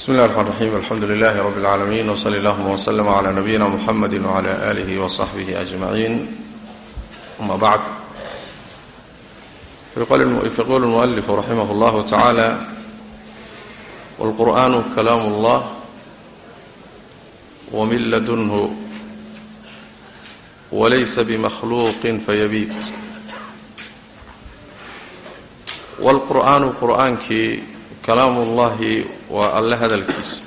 bsmi اllah الرحman الرaxيm alxamdu لlah rb العaalamiin وصli اllهma وslm عlى nabiyina mxamedi وعlى آlih وصaxbih أجmaعin ama bعd yqul الmuؤlif raximah اllah taعalى wاlqur'an kalaam اllah wmin ladunhu walaysa bmakhluuqi fayabiit wاlqur'aanu qur'aankii kalaamu ullahi waa alle hadalkiisa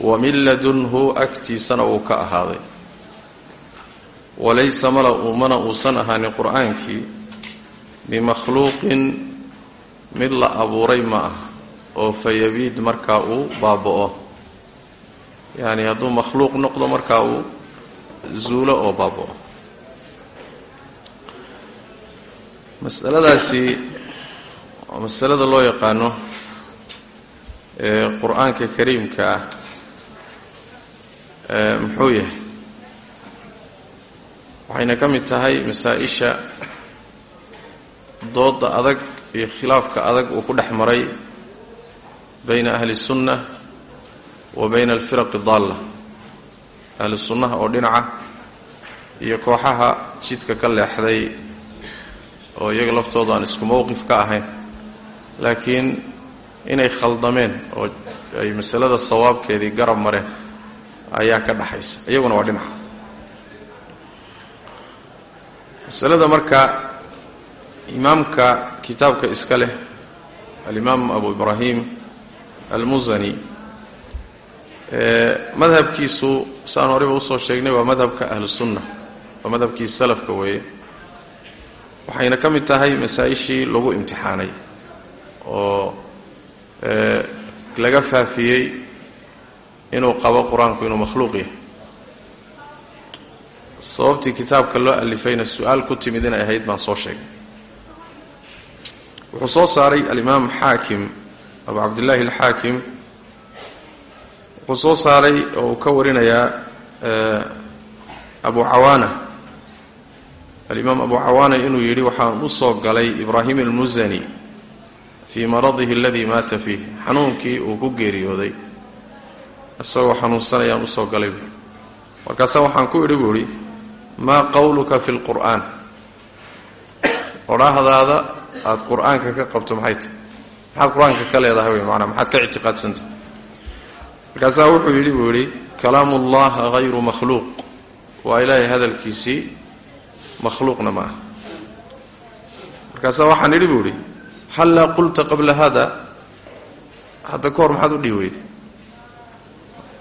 wa min ladunhu agtiisana uu ka ahaaday. Walaysa mala mana uusan ahaanin qur'aankii bimakhluuqin mid la abuuray ma ah oo fayabiid markaa uu baaba'o. Yacni hadduu makhluuq noqdo markaa uu zuulo oo baaba'o. Masaladaasi waa masalada loo yaqaano ee qur'aanka kariimka ah muxuu yahay? Waxayna ka mid tahay masaa-isha dooda adag iyo khilaafka adag uu ku dhex maray bayna ahli sunna wa bayna alfiraqi daalla. Ahli sunnaha oo dhinaca iyo kooxaha jidka ka leexday oo iyaga laftooda aan isku mowqif ka ahayn laakiin inay khaldameen oo ay masalada sawaabkeedii garab mareen ayaa ka dhaxaysa. Iyaguna waa dhinaca masalada marka imaamka kitaabka iska leh alimaam abu ibraahim almusani madhabkiisu saan horeyba u soo sheegnay waa madhabka ahlusunna waa madhabkii salafka weeye. Waxayna ka mid tahay masaa-ishii lagu imtixaanay oo laga faafiyey inuu qabo qur'aanku inuu makhluuq yahay. Sababtii kitaabka loo alifayna su'aal ku timid inay ahayd baan soo sheegay. Wuxuu soo saaray alimaam xaakim abu cabdillaahi alxaakim. Wuxuu soo saaray oo uu ka warinayaa abu cawaana. Alimaam abu cawaana inuu yidhi waxaan u soo galay ibraahim almusani fii maradihi aladii maata fiih. Xanuunkii uu ku geeriyooday. Isagoo xanuunsanayaan u soo galay buui markaasa waxaan ku idhi buu idhi maa qowluka fi lqur'aan odhaahdaada aada qur'aanka ka qabto maxay tahy maxaad qur'aanka ka leedahay wey maanaa maxaad ka ictiqaadsantah markaasaa wuxuu yidhi buu yidhi kalaamu ullah hayru makhluuq. Waa ilaahay hadalkiisii makhluuqna ma aha markaasaa waxaan idhi buu idhi hallaa qulta qabla hada hadda ka hor maxaad u dhihi weyday?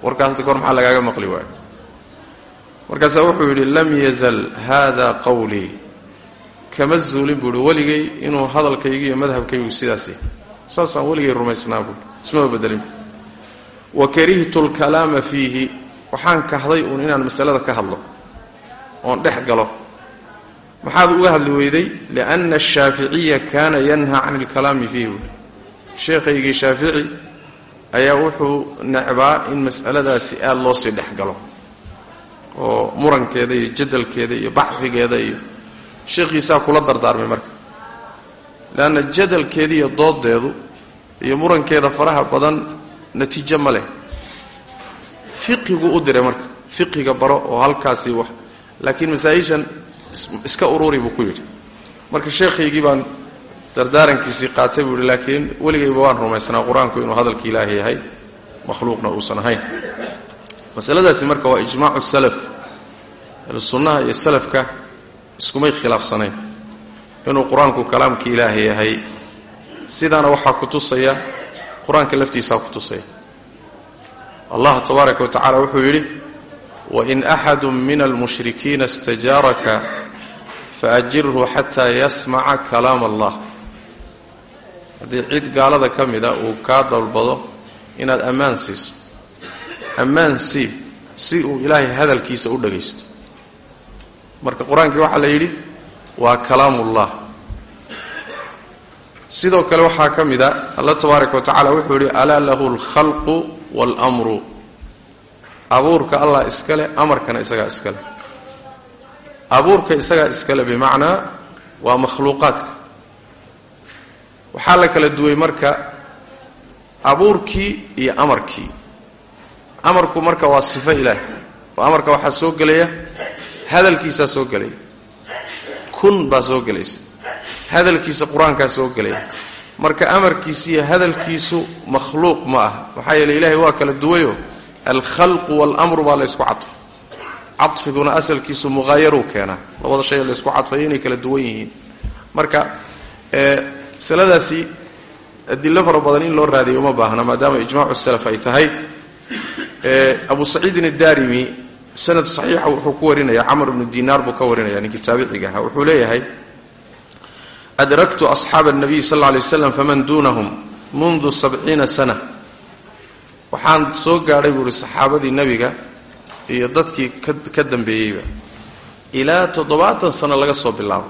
Warkaas hadda ka hor maxaa lagaaga maqli waayo? Markaasaa wuxuu yidhi lam yazal hada qawlii kama zuulin buu ihi weligay inuu hadalkaygu iyo madhabkaygu sidaas saasaan weligay rumaysnaa buui ismaba bedelin wa karihtu lkalaama fiihi. Waxaan kahday uun inaan masalada ka hadlo oon dhex galo maxaad uga hadli weyday? Lianna ashaaficiya kaana yanha can ilkalaami fiihi. Buui sheekhaygii shaafici ayaa wuxuu necbaa in mas'aladaasi aada loo sii dhex galo. Oo murankeeda iyo jadalkeeda iyo baxfigeeda iyo sheekhiisaa kula dardaarmay marka. Leanna jadalkeeda iyo doodeedu iyo murankeeda faraha badan natiijo ma leh. Fiqigu u diray marka. Fiqiga baro oo halkaasi wax. Laakiin masaa-ishan iska ururi buu ku yidhi. Marka sheekhaygii baan dardaarankiisii qaatay buu yidhi laakiin weligayba waan rumaysnaa qur'aanku inuu hadalka ilaahi yahay makhluuqna uusan ahayn. Masaladaasi marka waa ijmaacu salaf sunnaha iyo salafka iskumay khilaafsanayn. Inuu qur'aanku kalaamka ilaahi yahay sidaana waxaa ku tusaya qur'aanka laftiisaa ku tusaya. Allah tabaaraka wa tacala wuxuu yidhi wain axadu min almushrikiina istajaaraka faajirhu xataa yasmaca kalaam allah haddii cid gaalada ka mida uu kaa dalbado inaad ammaan siiso ammaan sii si uu ilaahay hadalkiisa u dhagaysto marka qur'aankii waxaa la yidhi waa kalaamullah sidoo kale waxaa ka mid a alla tabaaraka wa tacala wuxuu yidhi alaa lahu alkhalqu waalamru abuurka allah iskale amarkana isagaa iskale abuurka isagaa iskale bimacnaa waa makhluuqaadka. Waxaa la kala duway marka abuurkii iyo amarkii. Amarku marka waa sifo ilaah oo amarka waxaa soo gelaya hadalkiisaa soo gelaya. Kun baa soo gelaysa. Hadalkiisa qur'aankaa soo gelaya. Marka amarkiisa iyo hadalkiisu makhluuq ma ah maxaa yeele ilaahay waa kala duwayo alkhalqu waalamru baa laysku cadfay cadfiguna asalkiisu muqaayaruu keenaa labada shay laysku cadfayo inay kala duwan yihiin. Marka masaladaasi adilo fara badan in loo raadiyo uma baahna maadaama ijmaacu salaf ay tahay. Abu saciidin addarimi sanad saxiixa wuxuu ku warinaya camr ibnu dinaar buu ka warinaya ninkii taabiciga ahaa. Wuxuu leeyahay adraktu asxaaba الnabiy sal lla lay waslam faman duunahum mundu sabciina sana. Waxaan soo gaadhay buu uhi saxaabadii iyo dadkii ka dambeeyeyba. Ilaa toddobaatan sano laga soo bilaabo.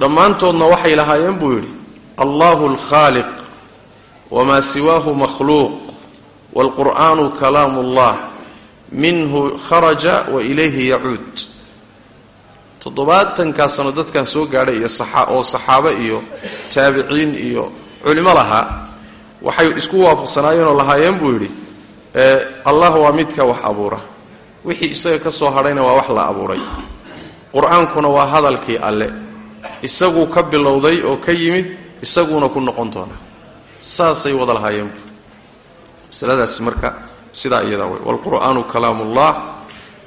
Dhammaantoodna waxay lahaayeen buu yidhi allahu alkhaaliq wamaa siwaahu makhluuq waalqur'aanu kalaamu ullah minhu kharaja wa ilayhi yacuud. Toddobaatankaa sano dadkan soo gaadhay iyo oo saxaabo iyo taabiciin iyo culimo lahaa waxay isku waafaqsanaayeenoo lahaayeen buu yidhi allah waa midka wax abuura. Wixii isaga ka soo hadhayna waa wax la abuuray. Qur'aankuna waa hadalkii alle. Isaguu ka bilowday oo ka yimid isaguuna ku noqon doona. Saasay wada lahaayeen masaladaasi marka sidaa iyadaa wey waalqur'aanu kalaamullah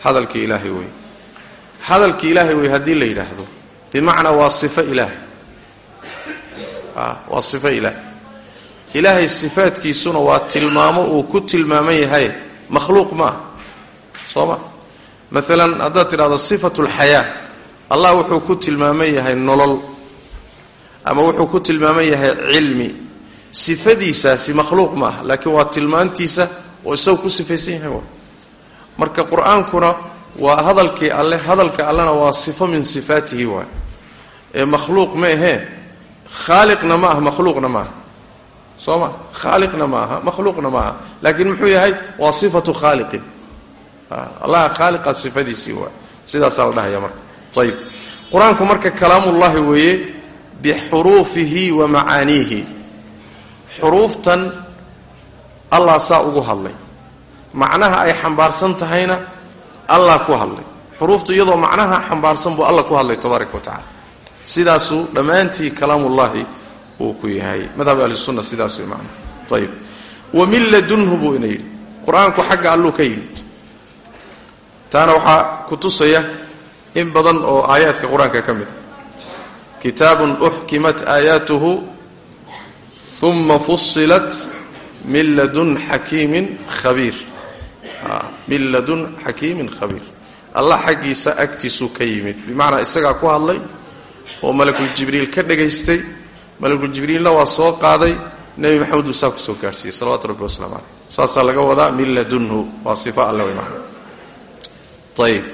hadalkii ilaahay wey hadalkii ilaahay wey haddii la yidhaahdo. Bimacnaa waa sifo ilaahay. Waa sifo ilaahay ilaahay sifaadkiisuna waa tilmaamo uu ku tilmaaman yahay. Makhluuq ma ah soo ma? Maalan haddaad tidhahdo sifatu lxayaa allah wuxuu ku tilmaaman yahay nolol. Ama wuxuu ku tilmaaman yahay cilmi. Sifadiisaasi makhluuq ma ah laakiin waa tilmaantiisa oo isagu ku sifaysan yahay wa. Marka qur'aankuna waa hadalkii alle hadalka allena waa sifo min sifaatihi waay ee makhluuq ma ahee. Khaaliqna ma aha makhluuqna ma aha soo ma khaaliqna ma aha makhluuqna ma aha laakiin muxuu yahay? Waa sifatu khaaliqin allaha khaaliqa sifadiisii waay sidaasaa la dhahaya marka. Ayib qur'aanku marka kalaamullahi weeye bixuruufihi wa macaaniihi xuruuftan allah saa ugu hadlay. Macnaha ay xambaarsan tahayna allah ku hadlay. Xuruuftu iyadoo macnaha xambaarsan buu allah ku hadlay tabaaraka wa tacala sidaasuu dhammaantii kalaamullahi uu ku yahay. Madhab ahlisunna sidaas way macnaha ayib wa min ladunhu buu ina yidhi. Qur'aanku xagga alluu ka yimid. Taana waxaa ku tusaya in badan oo aayaadka qur'aanka ka mid a kitaabun uxkimat aayaatuhu uma fusilat min ladun xakiimin khabiir. Min ladun xakiimin khabiir. Allah xaggiisa agtiisuu ka yimid. Bimacnaa isagaa ku hadlay oo malakul jibriil ka dhagaystay malakul jibriilna waa soo qaaday nebi maxamed uu saa ku soo gaadhsiiyey salawatu rabbi waslamu caleyh saasaa laga wadaa min waa sifa alle way macna ayib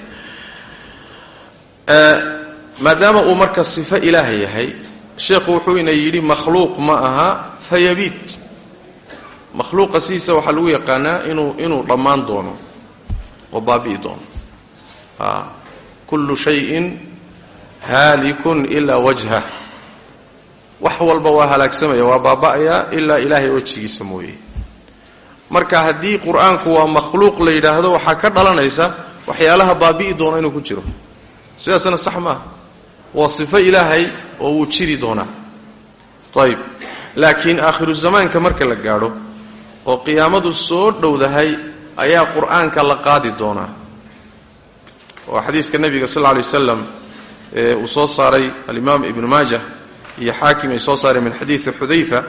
maadaama uu marka sifo ilaaha yahay sheekhu wuxuu ina yidhi makhluuq ma aha fayabiit makhluuqa sidiisa waxaa lagu yaqaanaa inuu inuu dhammaan doono oo baabi'i doono. Kullu shayin haalikun ilaa wajhah wax walba waa halaagsamaya waa baaba'ayaa ilaa ilaahay wejigiisa mooye. Marka haddii qur'aanku waa makhluuq la yidhaahdo waxaa ka dhalanaysa waxyaalaha baabi'i doona inuu ku jiro. Sidaasna sax maaha. Waa sifo ilaahay oo wuu jiri doonaa. Ayib laakiin aakhiru zamaanka marka la gaadho oo qiyaamadu soo dhowdahay ayaa qur'aanka la qaadi doonaa. Oo xadiiska nebiga sal lla lay wasalam ee uu soo saaray alimaam ibnu maajah iyo xaakim ay soo saareen min xadiidi xudayfa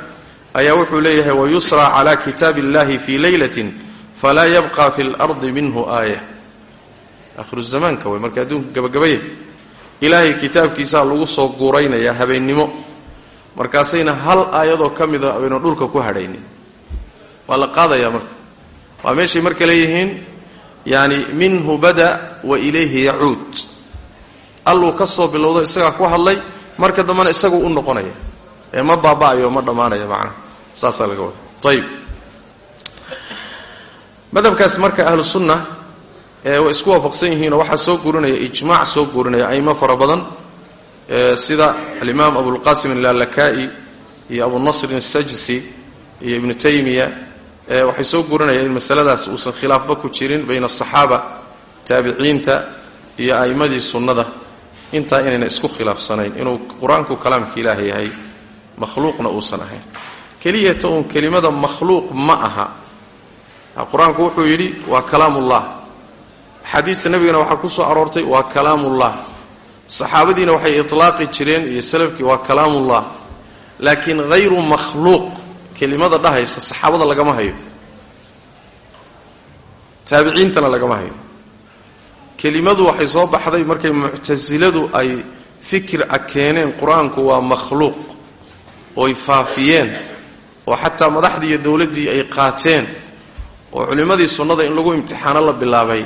ayaa wuxuu leeyahay wayusraa cala kitaabi illahi fii leylatin falaa yabqa fi lardi minhu aaya. Aakhiru zamaanka way marka adduunka gabagabaya ilaahay kitaabkiisaa lagu soo guuraynayaa habeennimo. Markaasayna hal aayadoo ka mida aynu dhulka ku hadhaynin. Waa la qaadayaa marka. Waa meeshay marka leeyihiin yani minhu bada wa ilayhi yacuud. Alluu ka soo bilowdo isagaa ku hadlay marka dambena isaguu u noqonaya ee ma baaba'ayo ma dhammaanaya macnaha saasaa laga wada ayib madhabkaas marka ahlu sunna ee way isku waafaqsan yihiinoo waxaa soo gurinaya ijmaac soo gurinaya aimo fara badan sida alimaam abulqasim allalaka'i iyo abunasrin asajsi iyo ibnu taymiya waxay soo gurinayaan in masaladaas uusan khilaafba ku jirin bayna asaxaaba taabiciinta iyo a'immadii sunnada intaa inayna isku khilaafsanayn inuu qur'aanku kalaamka ilaah yahay makhluuqna uusan ahayn. Keliyata uun kelimada makhluuq ma aha. Qur'aanku wuxuu yidhi waa kalaamullah. Axaadiista nebigana waxaa ku soo aroortay waa kalaamullah. Saxaabadiina waxay itlaaqi jireen iyo salafkii waa kalaamullah. Laakiin hayru makhluuq kelimada dhahaysa saxaabada lagama hayo. Taabiciintana lagama hayo kelimadu waxay soo baxday markay muctasiladu ay fikir a keeneen qur'aanku waa makhluuq ooy faafiyeen oo xataa madaxdii iyo dowladdii ay qaateen oo culimmadii sunnada in lagu imtixaano la bilaabay.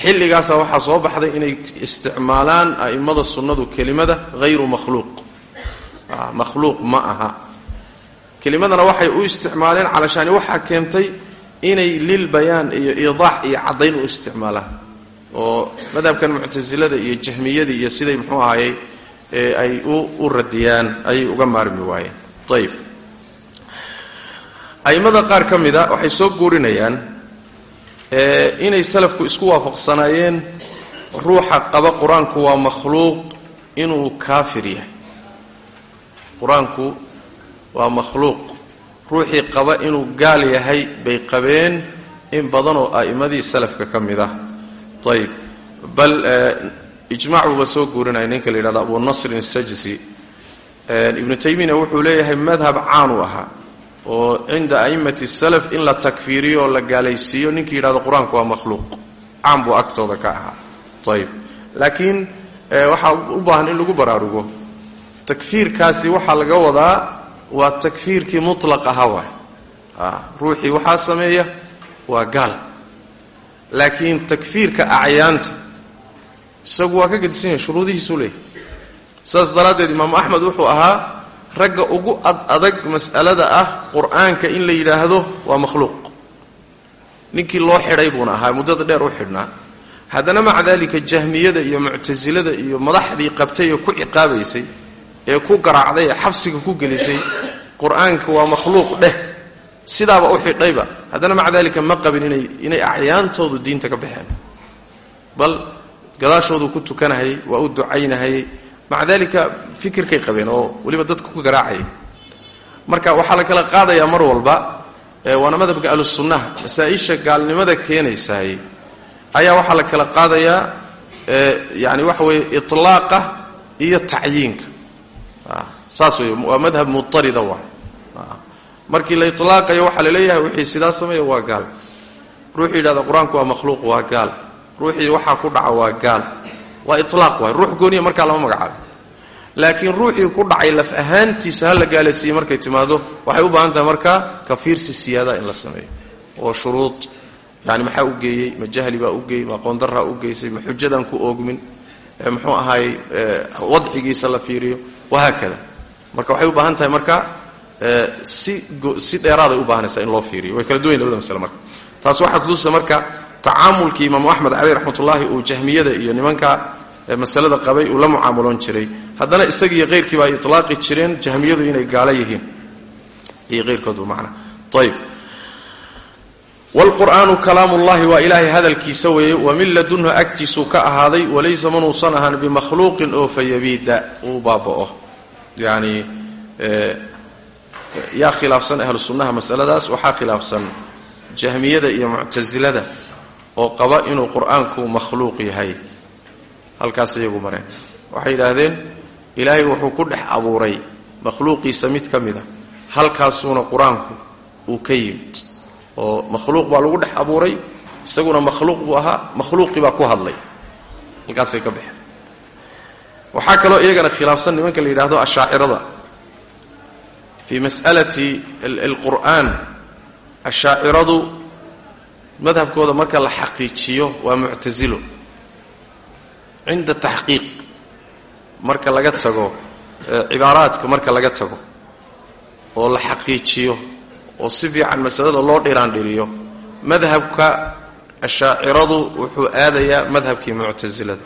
Xilligaasaa waxaa soo baxday inay isticmaalaan a'immada sunnadu kelimada hayru makhluuq. Makhluuq ma aha. Kelimadana waxay u isticmaaleen calashaani waxaa keentay inay lil bayaan iyo iidaax iyo caddayn u isticmaalaan oo madhabkan muctasilada iyo jahmiyadii iyo siday muxuu ahayey ay u radiyaan ayay uga maarmi waayeen. Ayib a'immada qaar ka mida waxay soo guurinayaan inay salafku isku waafaqsanaayeen ruuxa qaba qur'aanku waa makhluuq inuu kaafir yahay. Qur'aanku waa makhluuq. Ruuxii qaba inuu gaal yahay bay qabeen in badanoo a'immadii salafka ka mid ah ayib bal ijmac buuba soo guurinaya ninka la yidhahdo abu nasrin asajsi ibnu taymiyana wuxuu leeyahay madhab caanu ahaa oo cinda a'immati salaf in la takfiiriyo oo la gaalaysiiyo ninkii yidhahdo qur'aanku waa makhluuq. Caan buu agtooda ka ahaa. Ayib laakiin waxaa u baahan in lagu baraarugo takfiirkaasi waxaa laga wadaa waa takfiirkii mutlaq ahaa waay. Ruuxii waxaa sameeya waa gaal laakiin takfiirka acyaanta isagu waa ka gedisan yahay shuruudihiisuu leeyahy saas daraaddeed imaamu axmed wuxuu ahaa ragga ugu ad adag mas'alada ah qur'aanka in la yidhaahdo waa makhluuq. Ninkii loo xidhay buuna ahaa muddada dheer u xidhnaa. Haddana maca daalika jahmiyada iyo muctasilada iyo madaxdii qabtay ee ku ciqaabaysay ee ku garaacday ee xabsiga ku gelisay qur'aanka waa makhluuq dheh sidaaba u xidhayba haddana maca daalika ma qabin inay inay acyaantoodu diinta ka baxeen. Bal gadaashoodu ku tukanahayay waa u ducaynahayay maca daalika fikirkay qabeen oo weliba dadka ku garaacayay marka waxaa la kala qaadayaa mar walba waana madhabka ahlusunnaha masaa-isha gaalnimada keenaysaay ayaa waxaa la kala qaadayaa yani waxa weeye itlaaqa iyo tacyiinka. Saas wey waa madhab mutarida waay markii la itlaaqayo waxaa la leeyahay wixii sidaa sameeya waa gaal. Ruuxii yidhahda qur'aanku waa makhluuq waa gaal. Ruuxii waxaa ku dhaca waa gaal. Waa ilaaq waay. Ruux gooniya markaa lama magacaabo. Laakiin ruuxii ku dhacay laf ahaantiisa ha la gaalaysiiye markay timaado waxay u baahan tahay markaa kafiirsi siyaada in la sameeyo. Oo shuruud. Yani maxaa u geeyey? Ma jahli baa u geeyey? Ma qoondaraa u geysay? Ma xujadaan ku oogmin? Muxuu ahaayey wadcigiisa la fiiriyo? Wahaakada marka waxay u baahan tahay marka si si dheeraaday u baahanaysaa in loo fiiriyo. Way kala duwan labada masle marka. Taas waxaa kutusa marka tacaamulkii imaamu axmed caleyh raxmatullaahi uu jahmiyada iyo nimanka masalada qabay uu la mucaamuloon jiray. Haddana isagiiyo keyrkiiba ay itlaaqi jireen jahmiyadu inay gaalo yihiin. Iyo keyrkoodba macna. Ayb wlqur'aanu kalaamullahi waa ilaahay hadalkiisa weeye wa min ladunhu agtiisuu ka ahaaday walaysa manuusan ahaan bimakhluuqin oo fayabiida uu baaba'o. Yani yaa khilaafsan ahlu sunnaha masaladaas waxaa khilaafsan jahmiyada iyo muctasilada oo qaba inuu qur'aanku makhluuq yahay. Halkaas iyagu mareen. Waxay yidhaahdeen ilaahay wuxuu ku dhex abuuray makhluuqiisa mid ka mid a halkaasuuna qur'aanku uu ka yimid. Oo makhluuq baa lagu dhex abuuray isaguna makhluuq buu ahaa makhluuqii baa ku hadlay. Halkaasay ka baxeen. Waxaa kaloo iyagana khilaafsan nimanka la yidhaahdo ashaacirada fii mas'alati alqur'aan ashaaciradu madhabkooda marka la xaqiijiyo waa muctasilo cinda taxqiiq marka laga tago cibaaraadka marka laga tago oo la xaqiijiyo oo si fiican masalada loo dhiraandhiriyo madhabka ashaaciradu wuxuu aadayaa madhabkii muctasilada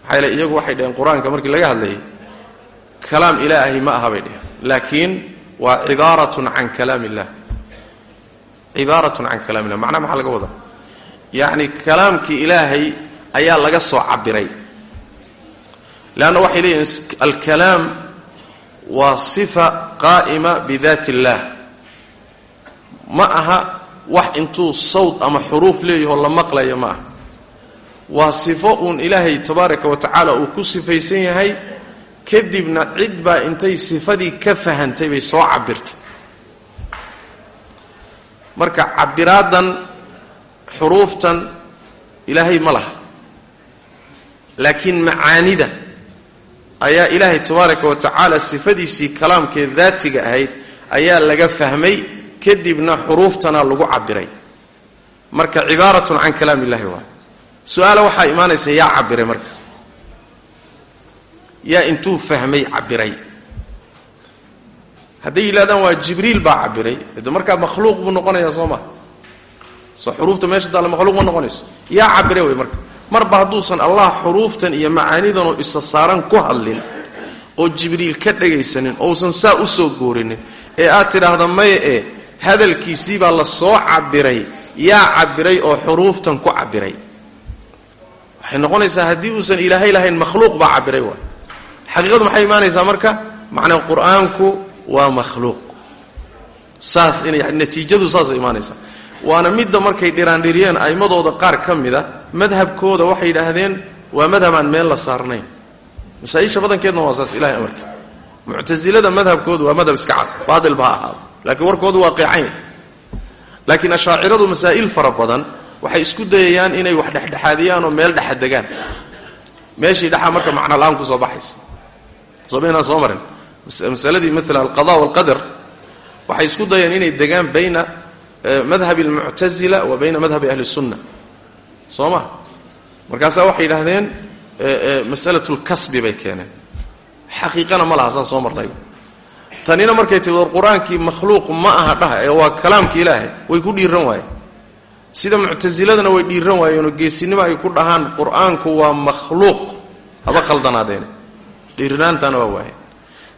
maxaa yeele iyagu waxay dhaheen qur'aanka markii laga hadlayay kalaam ilaahay ma aha bay dheheen laakiin waa cibaaratun can kalaam illah cibaaratun can kalaam illah macnaha maxaa laga wadaa yacni kalaamkii ilaahay ayaa laga soo cabiray leanna waxay leeyihiin alkalaam waa sifa qaa'ima bidaat illaah ma aha wax intuu sawd ama xuruuf leeyaho la maqlaya ma aha waa sifo uun ilaahay tabaaraka wa tacaala uu ku sifaysan yahay kadibna cid baa intay sifadii ka fahantay bay soo cabirtay marka cabiraadan xuruuftan ilaahay ma laha. Laakiin macaanida ayaa ilaahay tabaaraka wa tacaala sifadiisii kalaamkee daatiga ahayd ayaa laga fahmay kadibna xuruuftana lagu cabiray marka cibaaratun can kalaam illahi waay su'aala waxaa imaanaysa yaa cabiray marka yaa intuu fahmay cabiray hadday yidhahdaan waa jibriil baa cabiray markaa makhluuq buu noqonayaa soo maa soo xuruufta meesha daale makhluuq ma noqonayso? Yaa cabiray wey marka. Marba hadduusan allah xuruuftan iyo macaanidanoo isa saaran ku hadlin oo jibriil ka dhagaysanin ousan saa u soo goorinin ee aad tidhaahda maya ee hadalkiisii baa la soo cabiray yaa cabiray oo xuruuftan ku cabiray waxay noqonaysaa haddii uusan ilaahay lahayn makhluuq baa cabiray waay xaqiiqadu maxay imaanaysaa marka? Macnaa qur'aanku waa makhluuq. Saas inay natiijadu saasay imaanaysaa. Waana midda markay dhiraandhiriyeen a'immadooda qaar ka mida madhabkooda waxay yidhaahdeen waa madhab aan meel la saarnayn. Masaa-isha badankeedna waa saas ilahay amarka. Muctasilada madhabkoodu waa madhab iska cad baatil ba ha ahaado. Laakiin warkoodu waa qeecan yahay laakiin ashaaciradu masaa'il fara badan waxay isku dayayaan inay wax dhexdhexaadiyaan oo meel dhexa degaan. Meeshii dhexaa marka macno la'aan ku soo baxaysa soo maynaan soo marin. Masaladii maala alqada walqadar waxay isku dayeen inay degaan bayna madhabi almuctasila wa bayna madhabi ahli sunna soo ma? Markaasaa waxay yidhaahdeen masalatu lkasbi bay keeneen. Xaqiiqana ma laha saan soo marnay. Tanina markay tii war qur'aankii makhluuq ma aha dhah ee waa kalaamka ilaahay way ku dhiiran waayeen. Sida muctasiladana way dhiiran waayeenoo geesinimo ay ku dhahaan qur'aanku waa makhluuq. Haba khaldanaadeen dhiirinaantana waa waayeen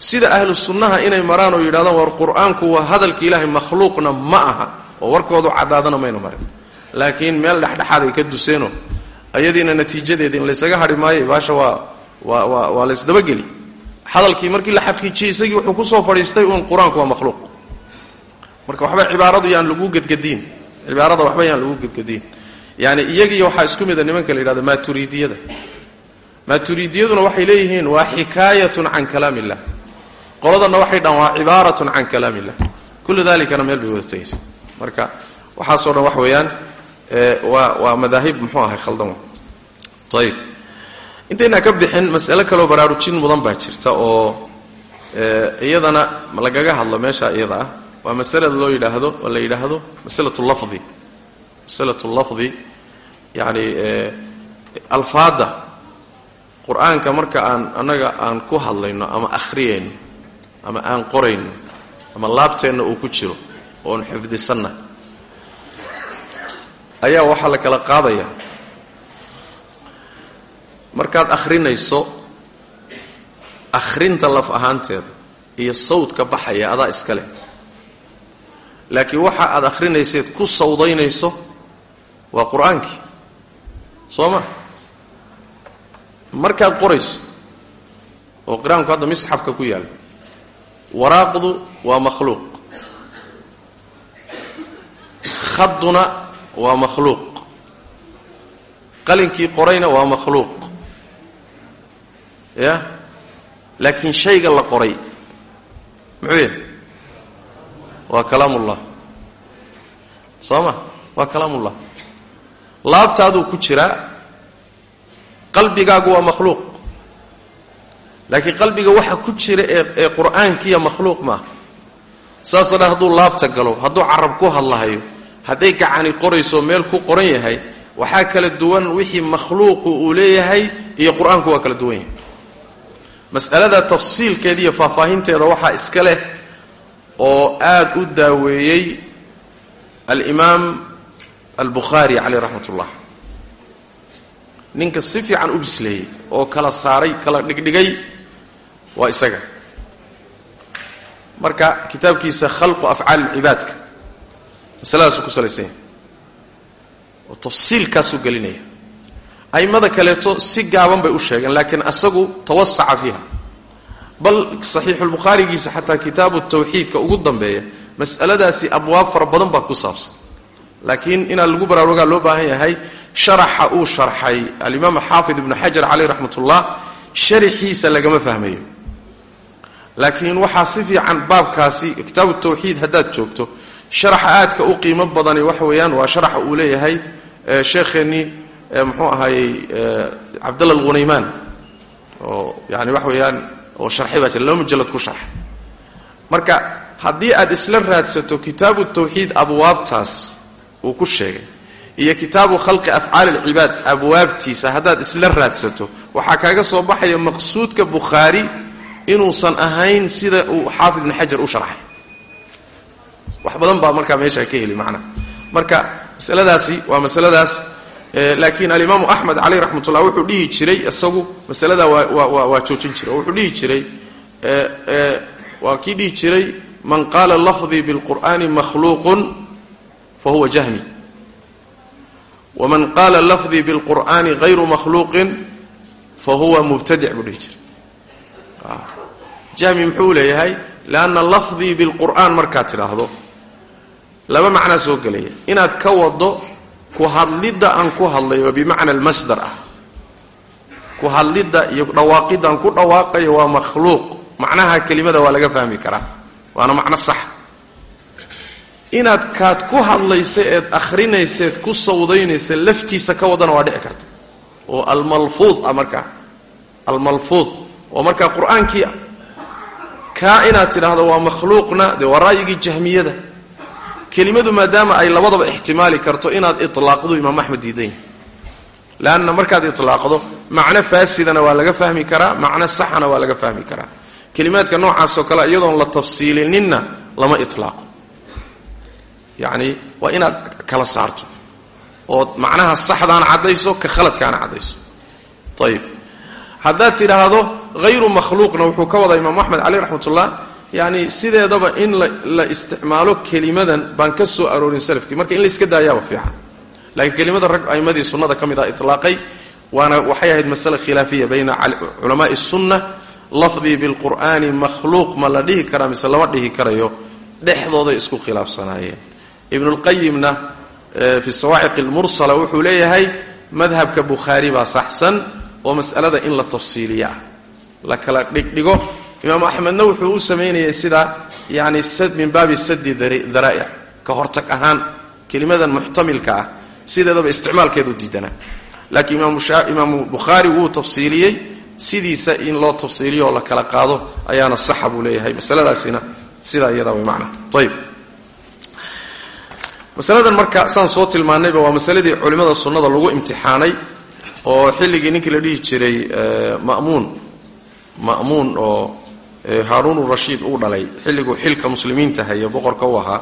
sida ahlu sunnaha inay maraan oo yidhahdaan war qur'aanku waa hadalka ilaahay makhluuqna ma aha oo warkoodu caddaadana mayna marin. Laakiin meel dhexdhexaad ay ka duseenoo ayadiina natiijadeeda in laysaga hadhi maayo baasha waa waa waa waa laysdabageli hadalkii markii la xaqiijiyey isagii wuxuu ku soo fadhiistay uun qur'aanku waa makhluuq. Marka waxba cibaaradu yaan lagu gedgadiin cibaarada waxba yaan lagu gedgadiin yani iyagiiyo waxaa isku mida nimanka la yidhahdo maaturiidiyada maaturiidiyaduna waxay leeyihiin waa xikaayatun can kalaam illah waxay dhahan waa cibaaratun can kalaam kullu dalikana meel bay wada tegaysa marka waxaasoo dhan wax weeyaan waa waa madaahib muxuu ahay khaldan ayib intaynaa ka bixin masale kaloo baraarujin mudan baa jirta oo iyadana lagaga hadlo meesha iyada ah. Waa masalada loo yidhaahdo oo la yidhaahdo masalatu lafdi. Masalatu lafdi yacni alfaadda qur'aanka marka aan annaga aan ku hadlayno ama akhriyayno ama aan qorayno ama laabteenna uu ku jiro oon xifdisanna ayaa waxaa la kala qaadaya. Markaad akhrinayso akhrinta laf ahaanteeda iyo sawdka baxaya adaa iska leh. Laakiin waxa aad akhrinayseed ku sawdaynayso waa qur'aankii soo ma markaad qorayso oo qur'aanku hadda misxafka ku yaalla waraaqdu waa makhluuq. Khaduna waa makhluuq. Qalinkii qorayna waa makhluuq. Ya? Laakiin shayga la qoray muxuu yahay? Waa kalaamullah. Soo ma waa kalaamullah. Laabtaaduu ku jiraa qalbigaagu waa makhluuq. Laakiin qalbiga waxa ku jira ee ee qur'aankiiya makhluuq maaha saasa dha hadduu laabta galo hadduu carab ku hadlahayo hadday gacani qorayso meel ku qoran yahay waxaa kala duwan wixii makhluuqu uu leeyahay iyo qur'aanku waa kala duwan yahay. Mas'alada tafsiilkeeda iyo faahfaahinteeda waxaa iska leh oo aad u daaweeyey alimaam albukhaari caleyh raxmat ullah ninka si fiican u bisleeyey oo kala saaray kala dhigdhigay waa isaga. Marka kitaabkiisa khalqu afcaali lcibaadka masaladaasuu ku salaysan yahay. Oo tafsiilkaasuu gelinaya. A'immada kaleeto si gaaban bay u sheegeen laakiin asagu tawasaca fiiha. Bal saxiixulbukhaarigiisa xataa kitaabu tawxiidka ugu dambeeya mas'aladaasi abwaab fara badan baa ku saabsan. Laakiin inaa lagu baraarugaa loo baahan yahay sharaxa uu sharxay. Alimaam xaafid ibnu xajar caleyh raxmatullah sharaxiisa lagama fahmayo. Laakiin waxaa si fiican baabkaasi kitaabu tawxiid haddaad joogto sharaxa aadka u qiimo badani waxa weeyaan waa sharaxa uu leeyahay sheekheennii muxuu ahaayey cabdalla alghunaymaan oo yani waxa weeyaan oo sharxay baa jira laba mujalad ku sharxay marka haddii aad isla raadsato kitaabu tawxiid abwaabtaas uu ku sheegay iyo kitaabu khalqi afcaali alcibaad abwaabtiisa haddaad isla raadsato waxaa kaaga soo baxaya maqsuudka bukhaari inuusan ahayn sida uu xaafid ibn xajar u sharxay. Wax badan baa markaa meeshaa ka heli macnaha marka masaladaasi waa masaladaas laakiin alimaamu axmed caleyh raxmatullah wuxuu dhihi jiray isagu masaladaa waa joojin jiray oo wuxuu dhihi jiray waa kii dhihi jiray man qaala lafdii bilqur'ani makhluuqun fa huwa jahmi waman qaala lafdii bilqur'ani hayru makhluuqin fa huwa mubtadic buu dhihi jiray jahmi muxuu leeyahay lianna lafdii bilqur'aan markaad tidhaahdo laba macnaa soo gelaya inaad ka wado ku hadlidda aan ku hadlayo oo bimacna almasdar ah ku hadlidda iyo dhawaaqidda aan ku dhawaaqayo waa makhluuq macnaha kelimada waa laga fahmi karaa waana macno sax inaad kaad ku hadlaysa eed akhrinayseed ku sawdaynaysa laftiisa ka wadana waa dhici karta. Oo almalfuud ah markaa almalfuud. Oo markaa qur'aankii. Ah kaa inaad tidhaahdo waa makhluuqna dee waa ra'yigii jahmiyada. Kelimadu maadaama ay labadaba ixtimaali karto inaad itlaaqdu imaam axmed diidan leanna markaad itlaaqdo macno faasidana waa laga fahmi karaa macno saxana waa laga fahmi karaa. Kelimaadka noocaasoo kale iyadoon la tafsiilininna lama itlaaqo yacni waa inaad kala saarto. Ood macnaha saxdaana caddayso ka khaladkaana caddayso. Ayib haddaad tidhaahdo hayru makhluuqna wuxuu ka wadaa imaamu axmed caleyh raxmatullah yacni sideedaba in la isticmaalo kelimadan baan ka soo aroorin salafkii marka in la iska daayaaba fiican. Laakiin kelimada rag a'imadii sunnada ka ah itlaaqay waana waxay ahayd masale khilaafiya bayna culamaai sunna lafdii bilqur'aani makhluuq ma la dhihi karaa mise lama dhihi karayo dhexdooday isku khilaafsanaayeen ibnulqayimna fi sawaaciq almursala wuxuu leeyahay madhabka bukhaari baa saxsan oo mas'alada in la tafsiiliya. Ah la kala dhigdhigo. Imaamu axmedna wuxuu u samaynayay sidaa yani min baabi sadi daraa'ic ka hortag ahaan kelimadan muxtamilka ah sideedaba isticmaalkeedu diidanaa laakiin imaamu bukhaari wuu tafsiiliyey sidiisa in loo tafsiiliyo oo la kala qaado ayaana saxa leeyahay masaladaasina sidaa iyadaa way macna. Ayib masaladan marka saan soo tilmaanayba waa masaladii culimmada sunnada lagu imtixaanay oo xilligii ninkii la dhihi jiray ma'muun. Ma'muun oo haaruun rashiid uu dhalay. Xilliguu xilka muslimiinta haya boqorka u ahaa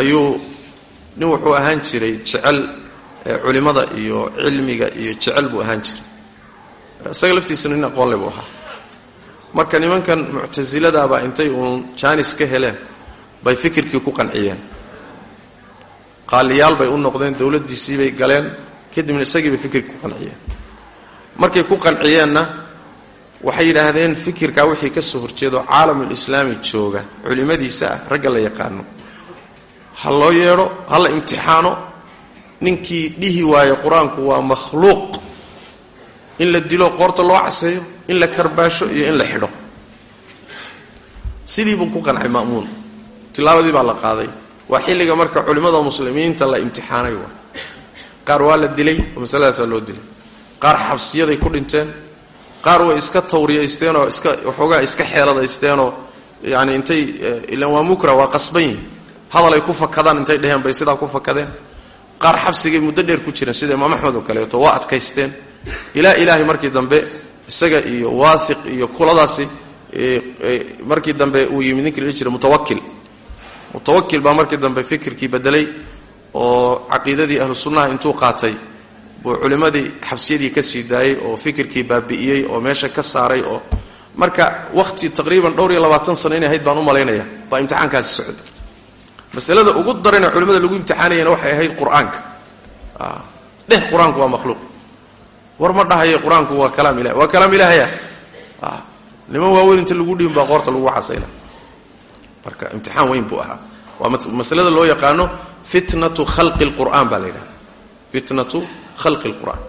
ayuu nin wuxuu ahaan jiray jecel culimada iyo cilmiga iyo jecel buu ahaan jiray. Isaga laftiisuna nin aqoonle buu ahaa. Marka nimankan muctasiladaabaa intay uun jaanis ka heleen bay fikirkii ku qanciyeen qaaliyaal bay u noqdeen dowladdiisii bay galeen kadibna isagii bay fikirkii ku qanciyeen. Markay ku qanciyeenna waxay yidhaahdeen fikirkaa wixii ka soo horjeedo caalamulislaami jooga culimmadiisa ah ragga la yaqaano. Ha loo yeedho ha la imtixaano ninkii dhihi waayo qur'aanku waa makhluuq. In la dilo qoorta loo caseeyo in la karbaasho iyo in la xidho. Sidii buu ku qancay ma'muun. Tilaabadii baa la qaaday waa xilliga marka culimmada muslimiinta la imtixaanay waa. Qaar waa la dilay oo masaladaasaa loo dilay. Qaar xabsiyaday ku dhinteen. Qaar way iska tawriyaysteenoo iska waxoogaa iska xeeladaysteenoo yani intay ilan waa mukra waa qasban yihiin hadal ay ku fakadaan intay dheheen bay sidaa ku fakadeen. Qaar xabsigay muddo dheer ku jireen sida imaam axmed oo kaleeto waa adkaysteen. Ilaa ilaahay markii dambe isaga iyo waathiq iyo kuladaasi markii dambe uu yimid ninkii la jira mutawakil mutawakil baa markii dambe fikirkii bedelay oo caqiidadii ahlu sunnaha intuu qaatay buu culimmadii xabsiyadii ka sii daayey oo fikirkii baabi'iyey oo meesha ka saaray oo marka wakhti taqriiban dhowr iyo labaatan sano inay ahayd baan u malaynaya baa imtixaankaasi socda masalada ugu darana culimmada lagu imtixaanayana waxay ahayd qur'aanka. Dheh qur'aanku waa makhluuq. War ma dhahayo qur'aanku waa kalaam ilahi waa kalaam ilaahaya. Niman waaweyn inta lagu dhiin baa qoorta lagu xasayna marka imtixaan weyn buu ahaa waa masalada loo yaqaano fitnatu khalqi lqur'aan baa la yidhaha fitnatu khalqi lqur'aan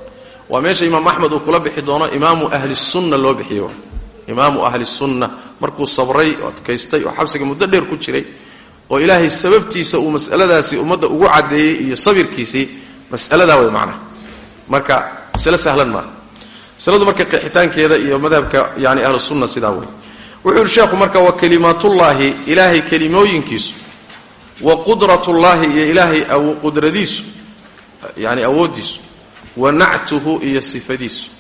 waa meesha imaam axmed uu kula bixi doono imaamu ahli sunna loo bixiyo. Imaamu ahli sunna markuu sabray oo adkaystay oo xabsiga muddo dheer ku jiray oo ilaahay sababtiisa uu masaladaasi ummadda ugu caddeeyey iyo sabirkiisii masaladaa way macnaha marka masale sahlan maaha masaladu marka qeexitaankeeda iyo madhabka yani ahlu sunna sidaa wey wuxuu yidhi sheekhu marka wa kalimaatullaahi ilaahay kelimooyinkiisu wa qudratullaahi iyo ilaahay qudradiisu yani awooddiisu. Wa nactuhu iyo sifadiisu.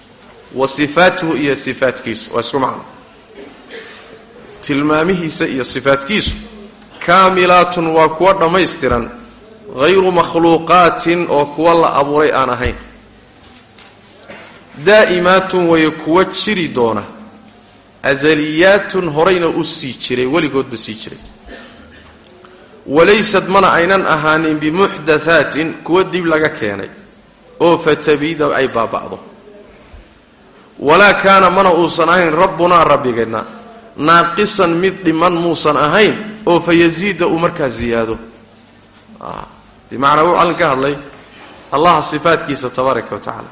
Wa sifaatuhu iyo sifaatkiisu. Waa isku macno. Tilmaamihiisa iyo sifaatkiisu. Kaamilaatun waa kuwa dhammaystiran. Hayru makhluuqaatin oo kuwa la abuuray aan ahayn. Daa'imaatun way kuwa jiri doona. Asaliyaatun horayna u sii jiray weligoodba sii jiray walaysad mana aynan ahaanin bimuxdathaatin kuwa dib laga keenay oo fatabiida ay baaba'do. Walaa kaana mana uusan ahayn rabbunaa rabbigeenna naaqisan mid dhiman muusan ahayn oo fa yasiida uu markaa ziyaado. Bimacnaa wuxuu allan ka hadlay. Allaha sifaatkiisa tabaaraka wa tacaala.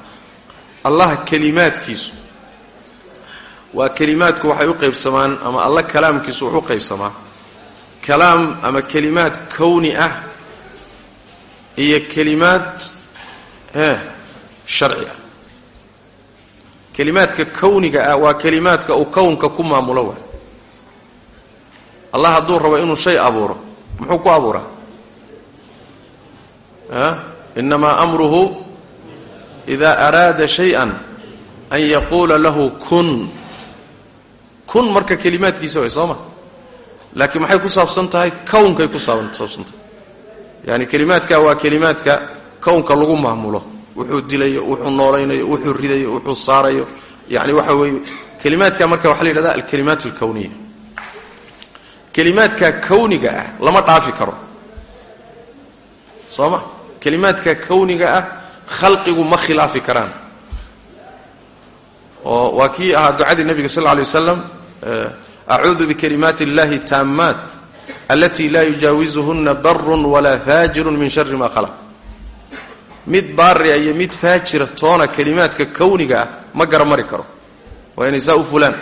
Allaha kelimaadkiisu. Waa kelimaadku waxay u qaybsamaan ama alla kalaamkiisu wuxu qaybsamaa kalaam ama kelimaad kowni ah iyo kelimaad e sharci ah. Kelimaadka kowniga ah waa kelimaadka uu kownka ku maamulo waay allah hadduu rabo inuu shay abuuro muxuu ku abuuraa? Inamaa amruhu ida araada shay-an an yaquula lahu kun. Kun marka kelimaadkiisa way soo ma laakiin maxay ku saabsan tahay? Kownkay ku saabsan tahay. Yani kelimaadka waa kelimaadka kownka lagu maamulo. Wuxuu dilayo wuxuu noolaynayo wuxuu ridayo wuxuu saarayo. Yani waxa weeye kelimaadka marka waxaa la yidhahda alkalimaat alkowniya kelimaadka kowniga ah lama dhaafi karo. Soo ma kelimaadka kowniga ah khalqigu ma khilaafi karaan. Oo waa kii ahaa ducadii nabiga sal lla alay wasalam acuudu bikalimaati اllahi taamaat alati laa yujaawizuhuna barun walaa faajirun min shari ma khalaq mid baariya iyo mid faajira toona kelimaadka kowniga ah ma garamari karo waa inay saa u fulaan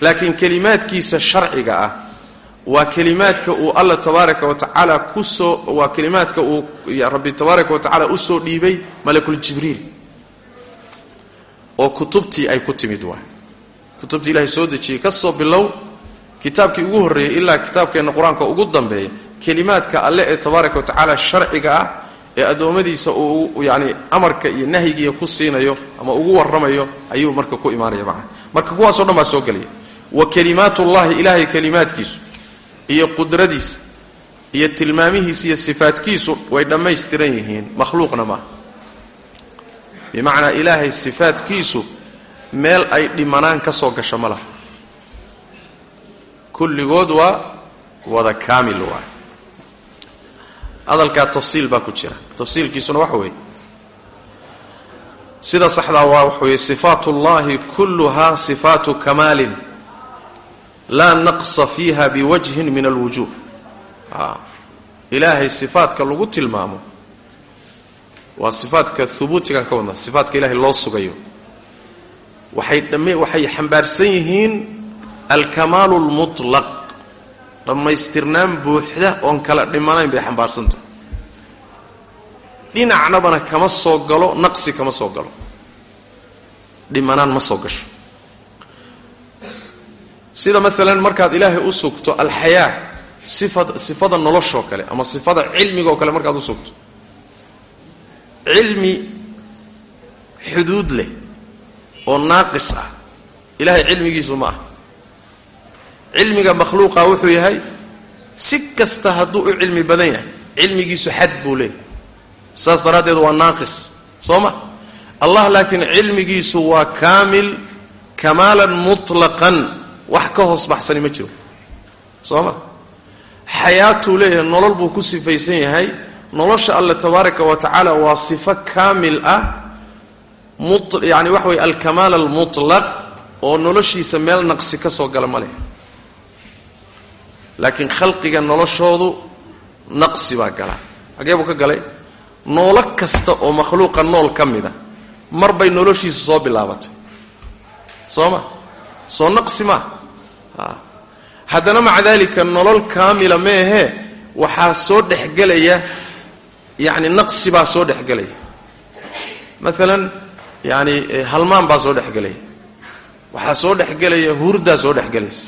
laakiin kelimaadkiisa sharciga ah waa kelimaadka uu alla tabaaraka wa tacaala ku soo waa kelimaadka uu rabbi tabaaraka wa tacaala u soo dhiibay malakuljibriil oo kutubtii ay ku timid waay kutubtii ilaahay soo dejiyey ka soo bilow kitaabkii ugu horreeyey ilaa kitaabkeenna qur'aanka ugu dambeeya kelimaadka alle ee tabaaraka wa tacaala sharciga ah ee addoommadiisa uu yani amarka iyo nahyigiiya ku siinayo ama ugu warramayo ayuu marka ku imaanaya macana marka kuwaasoo dhan baa soo gelaya. Wa kelimaatullahi ilaahay kelimaadkiisu iyo qudradiisa iyo tilmaamihiisa iyo sifaadkiisu way dhammaystiran yihiin makhluuqna maaha. Bimacnaa ilaahay sifaadkiisu meel ay dhimanaan ka soo gasho ma laha. Kulligood waa wada kaamil waay hadalkaa tafsiil baa ku jira. Tafsiilkiisuna waxa weeye. Sida saxdaa waa waxa weeye sifaat ullahi kulluhaa sifaatu kamaalin laa naqsa fiiha biwajhin min alwujuh ilaahay sifaadka lagu tilmaamo waa sifaadka hubuutigan ka wadna sifaatka ilahay loo sugayo waxay xambaarsan yihiin alkamaalu lmutlaq dhammaystirnaan buuxda oon kala dhimanayn bay xambaarsantahay. Dhinacnabana kama soo galo naqsi kama soo galo. Dhimanaan ma soo gasho. Sida maalan markaad ilaahay u sugto alxayaa sifa sifada noloshoo kale ama sifada cilmigaoo kale markaad u sugto. Cilmi xuduud leh oo naaqis ah. Ilahay cilmigiisu ma ah cilmiga makhluuqa wuxuu yahay si kasta hadduu u cilmi badan yahay cilmigiisu xad buu leeyahy saas daraaddeed waa naaqis soo ma? Allah laakiin cilmigiisu waa kaamil kamaalan mutlaqan wax ka hoos baxsani ma jiro. Soo ma? Xayaatuu leeyahay nolol buu ku sifaysan yahay. Nolosha alle tabaaraka wa tacaala waa sifo kaamil ah yani waxa weye alkamaal almutlaq oo noloshiisa meel naqsi ka soo gala ma leh. Laakiin khalqiga noloshoodu naqsi baa gala. Xagee buu ka galay noolo kasta oo makhluuqa nool ka mida mar bay noloshiisu soo bilaabatay. Soo ma? Soo naqsi maa haddana maca daalika nolol kaamila meehee waxaa soo dhexgelaya yacni naqsi baa soo dhexgelaya maalan yani halmaan baa soo dhexgelaya waxaa soo dhexgelaya hurdaa soo dhexgelaysa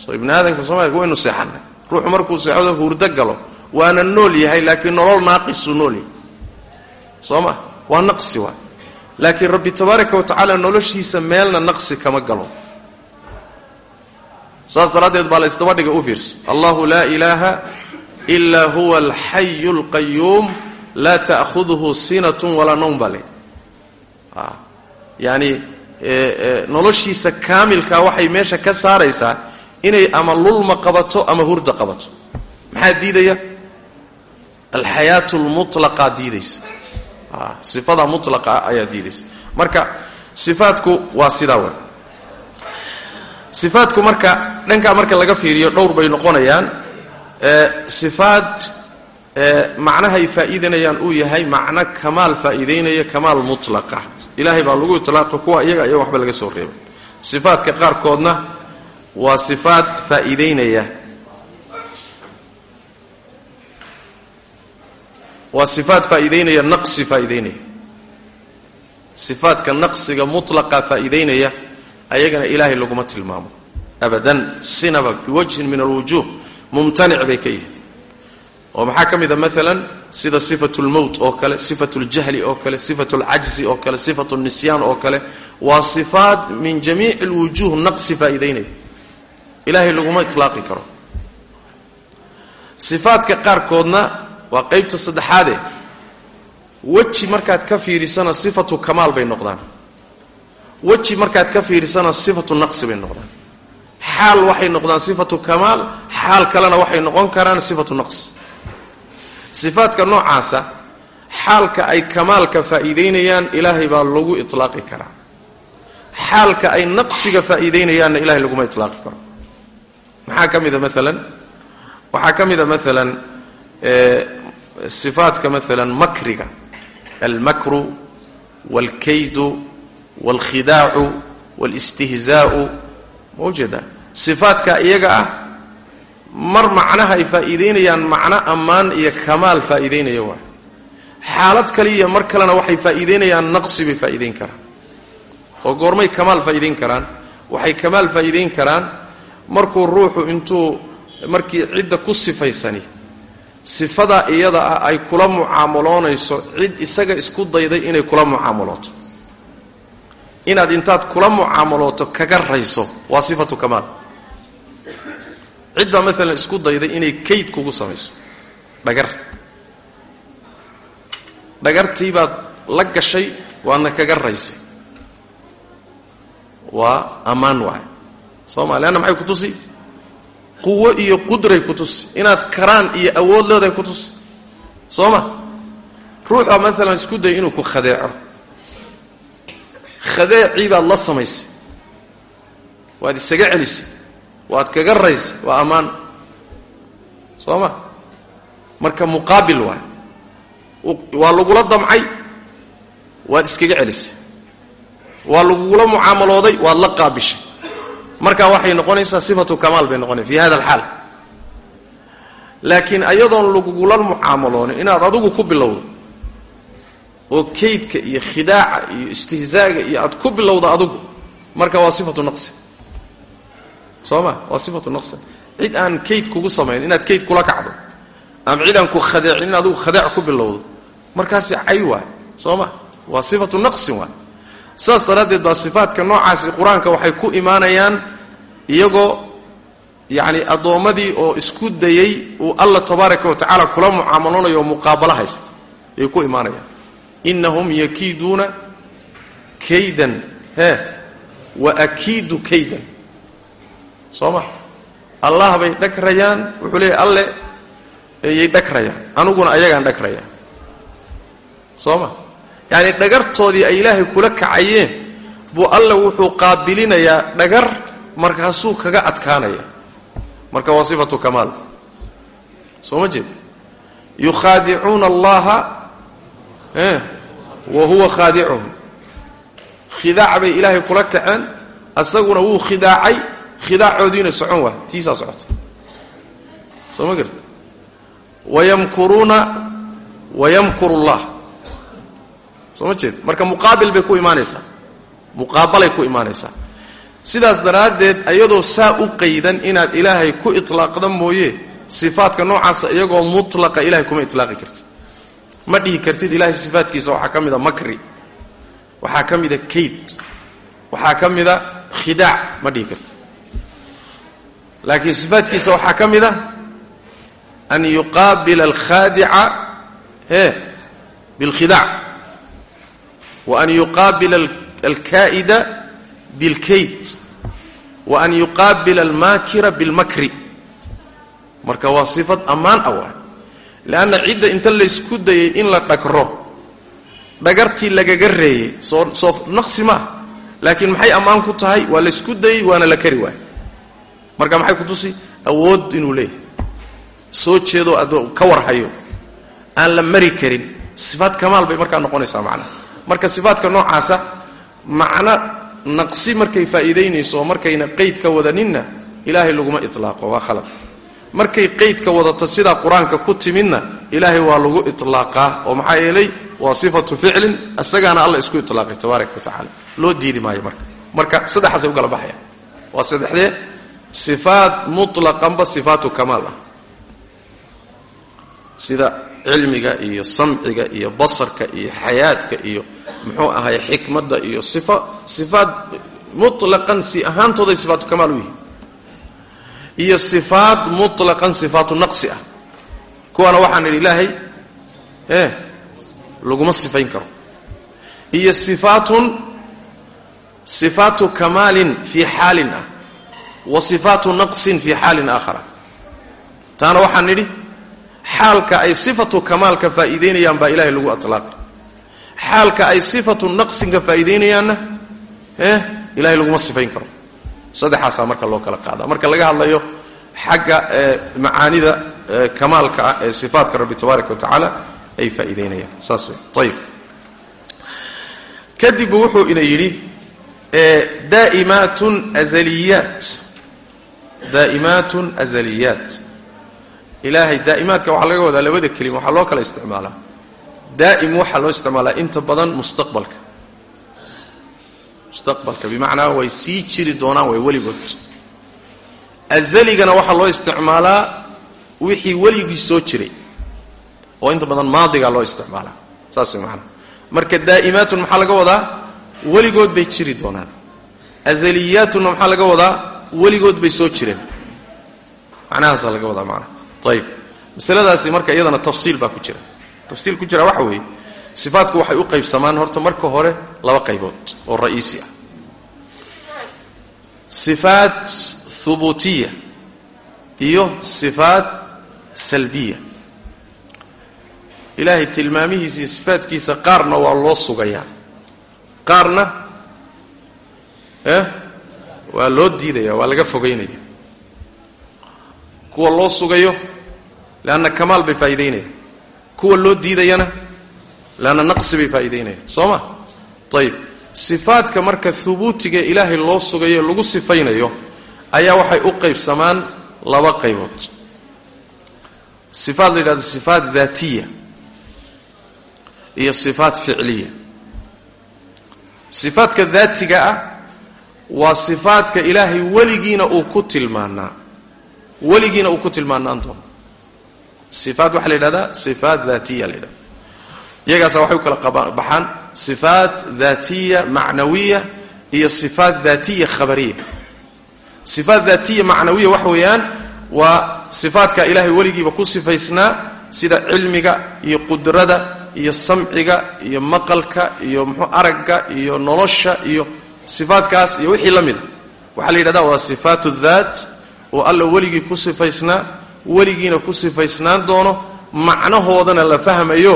soo ibni aadamka soomaliya waynu seexanay ruuxu markuu seexdo hurdo galo. Waana nool yahay laakiin nolol naaqisuu nool yahay. Soo ma? Waa naqsi waay laakiin rabbi tabaaraka wa tacaala noloshiisa meelna naqsi kama galo. Saas daraaddeed baa la isdabadhiga u fiirso. Allahu laa ilaaha ilaa huwa alxayu alqayuum laa ta'huduhu sinatun walaa nowm baa le yani noloshiisa kaamilkaa waxay meesha ka saaraysaa inay ama lulma qabato ama hurda qabato. Maxaa diidaya? Alxayaatu lmutlaqaa diidaysa. Sifada mutlaqa ayaa diidaysa. Marka sifaadku waa sidaa wa sifaadku marka dhankaa marka laga fiiriyo dhowr bay noqonayaan. Sifaad macnahay faa'iidanayaan uu yahay macno kamaal faa'iidaynaya kamaal mutlaqa. Ilaahay baa lagu itlaaqo kuwa iyaga iyo waxba laga soo reebay. Sifaadka qaarkoodna waa sifaad faa'iidaynaya. Waa sifaad faa'iidaynaya naqsi faa'iidaynaya. Sifaadka naqsiga mutlaqa faa'iidaynaya ayagana ilaahay laguma tilmaamo. Abadan sinaba biwajhin min alwujuuh mumtanic bay ka yihiin oo maxaa ka mid a maalan sida sifatu lmowt oo kale sifatu ljahli oo kale sifatu lcajzi oo kale sifatu nisyaan oo kale waa sifaat min jamiici lwujuuh naqsi faa'iidaynaya ilaahay laguma itlaaqi karo. Sifaadka qaarkoodna waa qeybta saddexaade. Weji markaad ka fiirisana sifatu kamaal bay noqdaan. Weji markaad ka fiirisana sifatu naqsi bay noqdaan. Xaal waxay noqdaan sifatu kamaal xaal kalena waxay noqon karaan sifatu naqsi sifaadka noocaasa xaalka ay kamaalka faa'iidaynayaan ilaahay baa lagu itlaaqi karaa. Xaalka ay naqsiga faa'iidaynayaanna ilahay laguma itlaaqi karo. Maxaa ka mida maalan waxaa ka mida maalan sifaadka maalan makriga. Almakru waalkaydu waalkhidaacu waalistihzaa'u mawjada. Sifaadka iyaga ah mar macnaha ay faa'iidaynayaan macno ammaan iyo kamaal faa'iidaynaya waay. Xaalad kaliya mar kalena waxay faa'iidaynayaan naqsi bay faa'iidayn karaan. Oo goormay kamaal faa'iidayn karaan waxay kamaal faa'iidayn karaan. Markuu ruuxu intuu markii cidda ku sifaysani sifadaa iyada ah ay kula mucaamaloonayso cid isaga isku dayday inay kula mucaamalooto inaad intaad kula mucaamalooto kaga rayso waa sifatu kamaal cid baa maalan isku dayday inay kayd kugu samayso. Dhagar. Dhagartii baad la gashay waadna kaga raysay. Waa ammaan waay. Sooma leanna maxay ku tusi? Quwo iyo qudray ku tusi. Inaad karaan iyo awood leedahay ku tusi. Soo ma? Ruuxaa maalan isku dayay inuu ku khadeeco. Khadeecii baad la samaysay. Waad isaga celisay waad kaga raysay waa ammaan soo ma marka muqaabil waay. Waa lagula damcay waad iskaga celisay waa lagugula mucaamalooday waad la qaabishay. Markaa waxay noqonaysaa sifatu kamaal bay noqonaysa fi hada alxaal laakiin ayadoon lagugula mucaamaloonin inaad adigu ku bilowdo oo kaydka iyo khidaaca iyo istihzaaga iyo aad ku bilowdo adigu marka waa sifatu naqsi soo ma waa sifatu naqsi. Cid aan kayd kugu samayn inaad kayd kula kacdo ama cid aan ku khadeecin in adigu khadeec ku bilowdo markaasi cay waay soo ma waa sifatu naqsin waay saas daraaddeed baa sifaadka noocaasi qur'aanka waxay ku imaanayaan iyagoo yacni addoommadii oo isku dayay uu alla tabaaraka wa tacaala kula mucaamaloonayo oo muqaabalo haysta ayay ku imaanayaan. Innahum yakiiduuna kaydan. Hee wa akiidu kaydan soo ma allah bay dhagrayaan wuxuu leeyahy alle yay dhagrayaan aniguna ayagaan dhagraya soo ma yacani dhagartoodii ay ilaahay kula kacayeen buu alle wuxuu qaabilinayaa dhagar markaasuu kaga adkaanaya. Marka waa sifatu kamaal. Soo ma jeed? Yukhaadicuuna allaha wa huwa khaadicuhum khidaac bay ilaahay kula kaceen. Asaguna wuu khidaacay khidaacoodiina socon waa tiisaa socota. Soo ma garta wayamkuruuna wayamkuru llah soo ma jeed? Marka muqaabil bay ku imaanaysaa. Muqaabalay ku imaanaysaa. Sidaas daraaddeed ayadoo saa u qaydan inaad ilaahay ku itlaaqda mooye sifaadka noocaasa iyagoo mutlaqa ilahay kuma itlaaqi kartid. Ma dhihi kartid ilahay sifaadkiisa waxaa ka mida makri waxaa ka mida kayd waxaa ka mida khidaac ma dhihi kartid laakiin sifaadkiisa waxaa ka mida an yuqaabila alkhaadica e bilkhidaac wa an yuqaabila alkaa'ida bilkayd wa an yuqaabila almaakira bilmakri. Marka waa sifad ammaan ah waa leanna cidda inta laysku dayay in la dhagro dhagartii lagaga reeyey soo soo naqsi ma ah laakiin maxay ammaan ku tahay? Waa laysku dayey waana la kari waay marka maxay ku tusi? Awood inuu leeyahay. Soo jeedoo adoo ka warhayo. Aan la mari karin. Sifaad kamaal bay markaa noqonaysaa macnaha marka sifaadka noocaasa macno naqsi markay faa'iidaynayso oo markayna qeyd ka wadaninna ilaahay laguma itlaaqo waa khalad. Markay qeydka wadato sidaa qur'aanka ku timidna ilaahay waa lagu itlaaqaa oo maxaa yeelay waa sifatu ficlin isagaana alla isku itlaaqay tabaaraka wa tacaala. Loo diidi maayo marka. Marka saddexaasay u kala baxayaan. Waa saddexdee sifaat mutlaqanba sifaatu kamaal ah. Sida cilmiga iyo samciga iyo basarka iyo xayaadka iyo muxuu ahay xikmadda iyo sifa sifaat mutlaqan si ahaantooday sifaatu kamaal u yihiin. Iyo sifaat mutlaqan sifaatu naqsi ah. Kuwaana waxaan idhi ilaahay e laguma sifayn karo. Iyo sifaatun sifaatu kamaalin fii wa sifaatu naqsin fii xaalin aakhara. Taana waxaan nidhi xaalka ay sifatu kamaalka faa'iidaynayaan baa ilahay lagu atlaaqay. Xaalka ay sifatu naqsinka faa'iidaynayaanna eh ilahay laguma sifayn karo. Saddexaasaa marka loo kala qaada marka laga hadlayo xagga macaanida kamaalka ah ee sifaatka rabbi tabaaraka wa ay faa'iidaynayaan. Saas wey ayib kadib wuxuu ina yidhi daa'imaatun azaliyaat daa'imaatun azaliyaat ilaahay daa'imaadka waxaa laga wadaa labada kelima waxaa loo kala isticmaalaa daa'im waxaa loo isticmaalaa inta badan mustaqbalka mustaqbalka bimacnaa way sii jiri doonaan way weligood azaligana waxaa loo isticmaalaa wixii weligii soo jiray oo inta badan maadigaa loo isticmaalaa saas way macnaa marka daa'imaatun maxaa laga wadaa weligood bay jiri doonaan azaliyaatunna maxaa laga wadaa weligood bay soo jireen. Macnahaasaa laga wadaa macnaha. Ayib masaladaasi marka iyadana tafsiil baa ku jira. Tafsiil ku jira waxa weeye sifaadku waxay u qaybsamaan horta marka hore laba qaybood oo ra'iisi ah. Sifaat hubuutiya iyo sifaat salbiya. Ilaahay tilmaamihiisa iyo sifaadkiisa qaarna waa loo sugayaa qaarna eh waa loo diidaya waa laga fogaynaya kuwa loo sugayo leanna kamaal bay faa'iidaynayaan kuwa loo diidayana leanna naqsi bay faa'iidaynayaan soo ma? Ayib sifaadka marka hubuutiga ilaahay loo sugayo lagu sifaynayo ayaa waxay u qaybsamaan laba qaybood. Sifaad la yidhahdo sifaat daatiya iyo sifaat ficliya. Sifaadka daatiga ah waa sifaadka ilaahay weligiina uu ku tilmaanaa weligiina uu ku tilmaanaan doono sifaat waxaa la yidhahdaa sifaat daatiya la yidhahda iyagaasa waxay u kala baxaan sifaat daatiya macnawiya iyo sifaat daatiya khabariya. Sifaat daatiya macnawiya waxa weeyaan waa sifaadka ilaahay weligiiba ku sifaysnaa sida cilmiga iyo qudrada iyo samciga iyo maqalka iyo muxuu aragga iyo nolosha iyo sifaadkaas iyo wixii la mida waxaa la yidhahdaa waa sifaatu daat oo alla weligii ku sifaysnaa weligiina ku sifaysnaan doono macnahoodana la fahmayo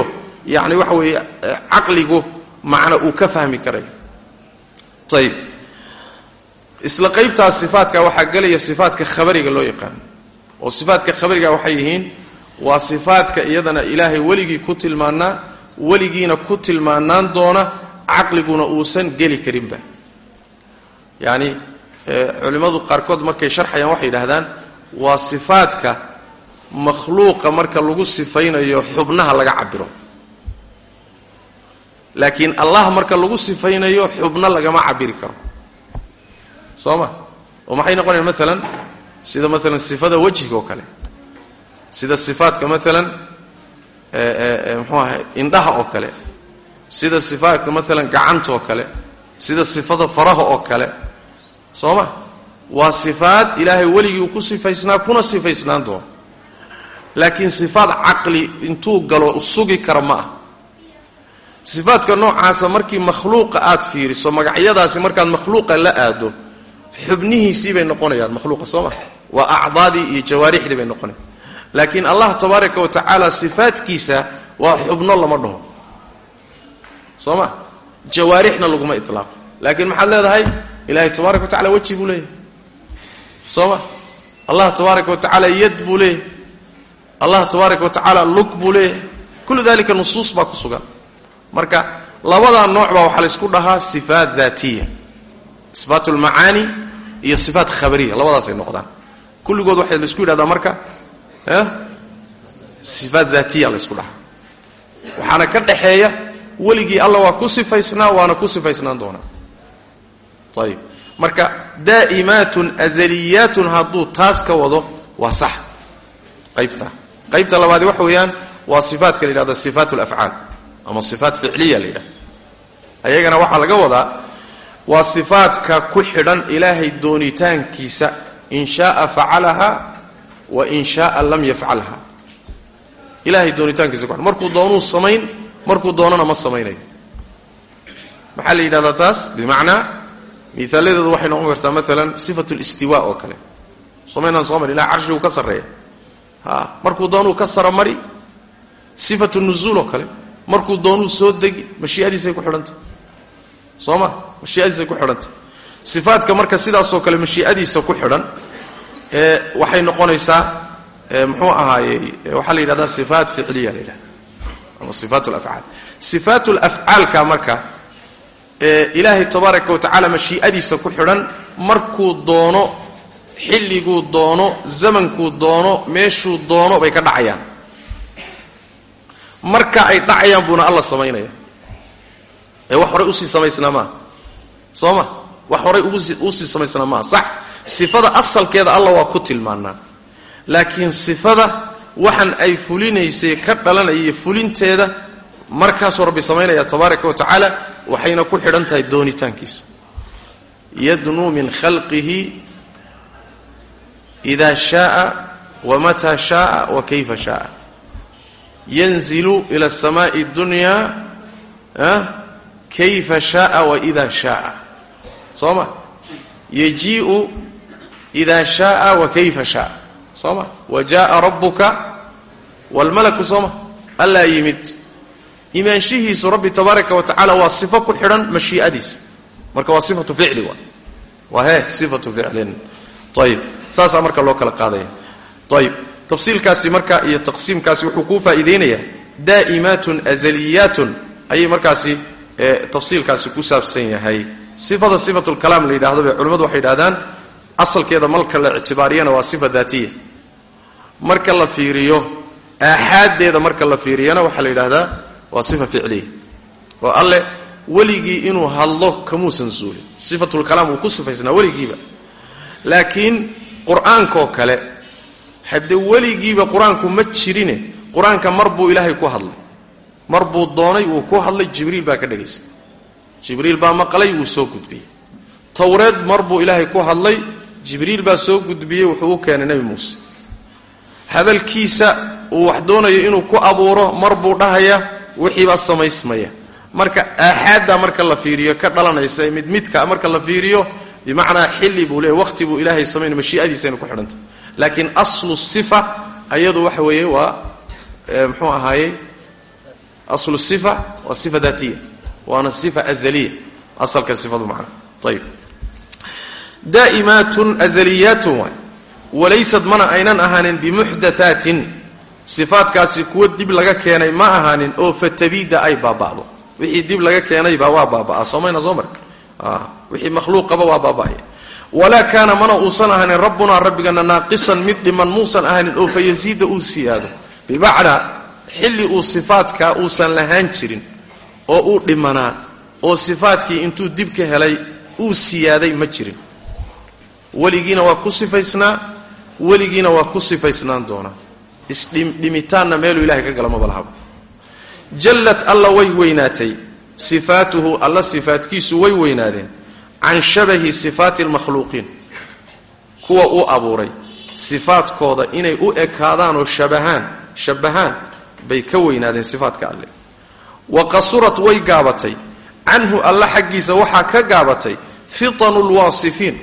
yacni waxa weeye caqligu macna uu ka fahmi karayo ayib isla qaybtaas sifaadka waxaa gelaya sifaadka khabariga loo yaqaano oo sifaadka khabariga waxay yihiin waa sifaadka iyadana ilaahay weligii ku tilmaanaa weligiina ku tilmaanaan doona caqliguna uusan geli karinba yacni culimmadu qaarkood markay sharxayaan waxay yidhaahdaan waa sifaadka makhluuqa marka lagu sifaynayo xubnaha laga cabiro laakiin allah marka lagu sifaynayo xubno lagama cabiri karo. Soo ma? Oo maxay noqonayan maalan sida maalan sifada wejhiga oo kale. Sida sifaadka maalan muxuu ahay indhaha oo kale. Sida sifaadka maalan gacanta oo kale sida sifada faraha oo kale. Soo ma waa sifaad ilaahay weligii ku sifaysnaa kuna sifaysnaan doono laakiin sifaad caqli intuu galo sugi kara ma ah. Sifaadka noocaasa markii makhluuqa aad fiiriso magacyadaasi markaad makhluuqa la aado xubnihiisii bay noqonayaan makhluuqa soo ma waa acdaadii iyo jawaarixdii bay noqonayan laakiin allah tabaaraka wa tacaala sifaadkiisa waa xubno lama dhaho. Soo ma jawaarixna laguma ilaaqo laakiin maxaad leedahay ilahay tabaaraka wa tacala weji buu leeyahay. Soo ma allah tabaaraka wa tacaala yad buu leeyahay. Allah tabaaraka wa tacaala lug buu leeyahay. Kullu dalika nusuus baa ku sugan. Marka labadaa nooc baa waxaa laysku dhahaa sifaat daatiya. Sifaat lmacaani iyo sifaat khabariya. Labadaasay noqdaan. Kulligood waxay laysku yidhahdaa marka sifaat daatiya laysku dhahaa. Waxaana ka dhaxeeya weligii alla waa ku sifaysnaa waana ku sifaysnaan doonaa. Ayib marka daa'imaatun azaliyaatun hadduu taas ka wado waa sax. Qaybta. Qaybta labaadi waxa weeyaan waa sifaatka la yidhahdo sifaat lafcaal ama sifaat ficliya la yidhahdo. Ayagana waxaa laga wadaa waa sifaadka ku xidhan ilaahay doonitaankiisa in shaaa facalaha wa in shaaa lam yafcalha. Ilahay doonitaankiisa ku markuu doonuu samayn markuu doonana ma samaynayo maxaa la yidhahdaa taas? Bimacnaa miaaladeedu waxay noqon kartaa maalan sifat listiwa oo kale. Somaynaan soo mari ilaha carshiguu ka sarreeya. Ha markuu doonuu ka saromari sifatu nuzuul oo kale. Markuu doonuu soo degi mashiiadiisay ku xidhantah soo ma? Mashiiadiisay ku xidhantah sifaadka marka sidaasoo kale mashiiadiisa ku xidhan waxay noqonaysaa muxuu ahaayey waxaa la yidhahdaa sifaat ficliya la yidhahda ama sifaat lafcaal sifaat lafcaalka marka ee ilaahay tabaaraka wa tacaala mashii'adiisa ku xidhan markuu doono xilliguu doono zamankuu doono meeshuu doono bay ka dhacayaan. Marka ay dhacayaan buuna alla samaynaya. Ee wax horay u sii samaysnaa maaha soo ma? Wax horay u sii samaysnaa maaha sax. Sifada asalkeeda alla waa ku tilmaanaa laakiin sifada waxan ay fulinaysay ka dhalanaya fulinteeda markaasuu rabbi samaynaya tabaaraka wa tacaala waxayna ku xidhan tahay doonitaankiisa. Yadnuu min khalqihi ida shaaa wamataa shaaa wa kayfa shaaa. Yanzilu ila asamaai اdunya kayfa shaaa waida shaaa. Soo ma? Yajiiu ida shaaa wa kayfa shaaa soo ma wa jaءa rabuka wاlmalaku soo ma allaa yimid. Imaanshihiisu rabbi tabaaraka wa tacaala waa sifo ku xidhan mashii'adiisa marka waa sifatu ficli wa waa he sifatu ficlin. Ayib saasaa marka loo kala qaadaya. Ayib tafsiilkaasi marka iyo taqsiimkaasi wuxuu kuu faa'iideynayaa daa'imaatun azaliyaatun. Ayay markaasi tafsiilkaasi ku saabsan yahay. Sifada sifatulkalaam la yidhahdo bay waxay yidhahdaan asalkeeda marka la ictibaariyana waa sifa daatiya marka la fiiriyo aaxaaddeeda marka la fiiriyana waxaa la yidhahdaa waa sifa ficliya. Oo alle weligii inuu hadlo kamuusan zuulin sifatulkalaam uu ku sifaysnaa weligiiba. Laakiin qur'aankoo kale haddee weligiiba qur'aanku ma jirine qur'aanka mar buu ilaahay ku hadlay. Mar buu doonay uu ku hadlay jibriil baa ka dhagaystay jibriil baa maqlay wuu soo gudbiyey. Towreed mar buu ilaahay ku hadlay jibriil baa soo gudbiyey wuxuu u keenay nebi muuse hadalkiisa uu wax doonayo inuu ku abuuro mar buu dhahaya wixiibaa samaysmaya. Marka aaxaadda marka la fiiriyo ka dhalanaysa mid midka marka la fiiriyo bimacnaa xilli buu leeya waqti buu ilaahay samayn mashii'adiisayna ku xidhanta laakiin aslu sifa ayadu waxa weeye waa muxuu ahaayey aslu sifa waa sifa daatiya waana sifa azaliya asalka sifadu macna. Ayib daa'imaatun azaliyaatun waay walaysad mana aynan ahaanin bimuxdathaatin sifaadkaasi kuwa dib laga keenay ma ahaanin oo fatabiida ay baaba'do. Wixii dib laga keenaybaa waa baaba'aa. Soomayna soo mar wixii makhluuqaba waa baaba'aya. Walaa kaana mana uusan ahanin rabbunaa rabbigana naaqisan mid dhiman muusan ahanin oo fayasiida uu siyaado. Bimacnaa xilli uu sifaadkaa uusan lahaan jirin oo uu dhimanaa oo sifaadkii intuu dib ka helay uu siyaaday ma jirin. Weligiina waa ku sifaysnaa weligiina waa ku sifaysnaan doonaa isdhimitaanna meeluu ilahay ka gala maba jallad alla way weynaatay. Sifaatuhu alla sifaatkiisu way weynaadeen. Can shabahi sifaati almakhluuqiin kuwa uu abuuray. Sifaadkooda inay u ekaadaan oo shabahaan shabahaan bay ka weynaadeen sifaadka alle. Wa qasurat way gaabatay. Canhu alla xaggiisa waxaa ka gaabatay. Fitanu lwaasifiin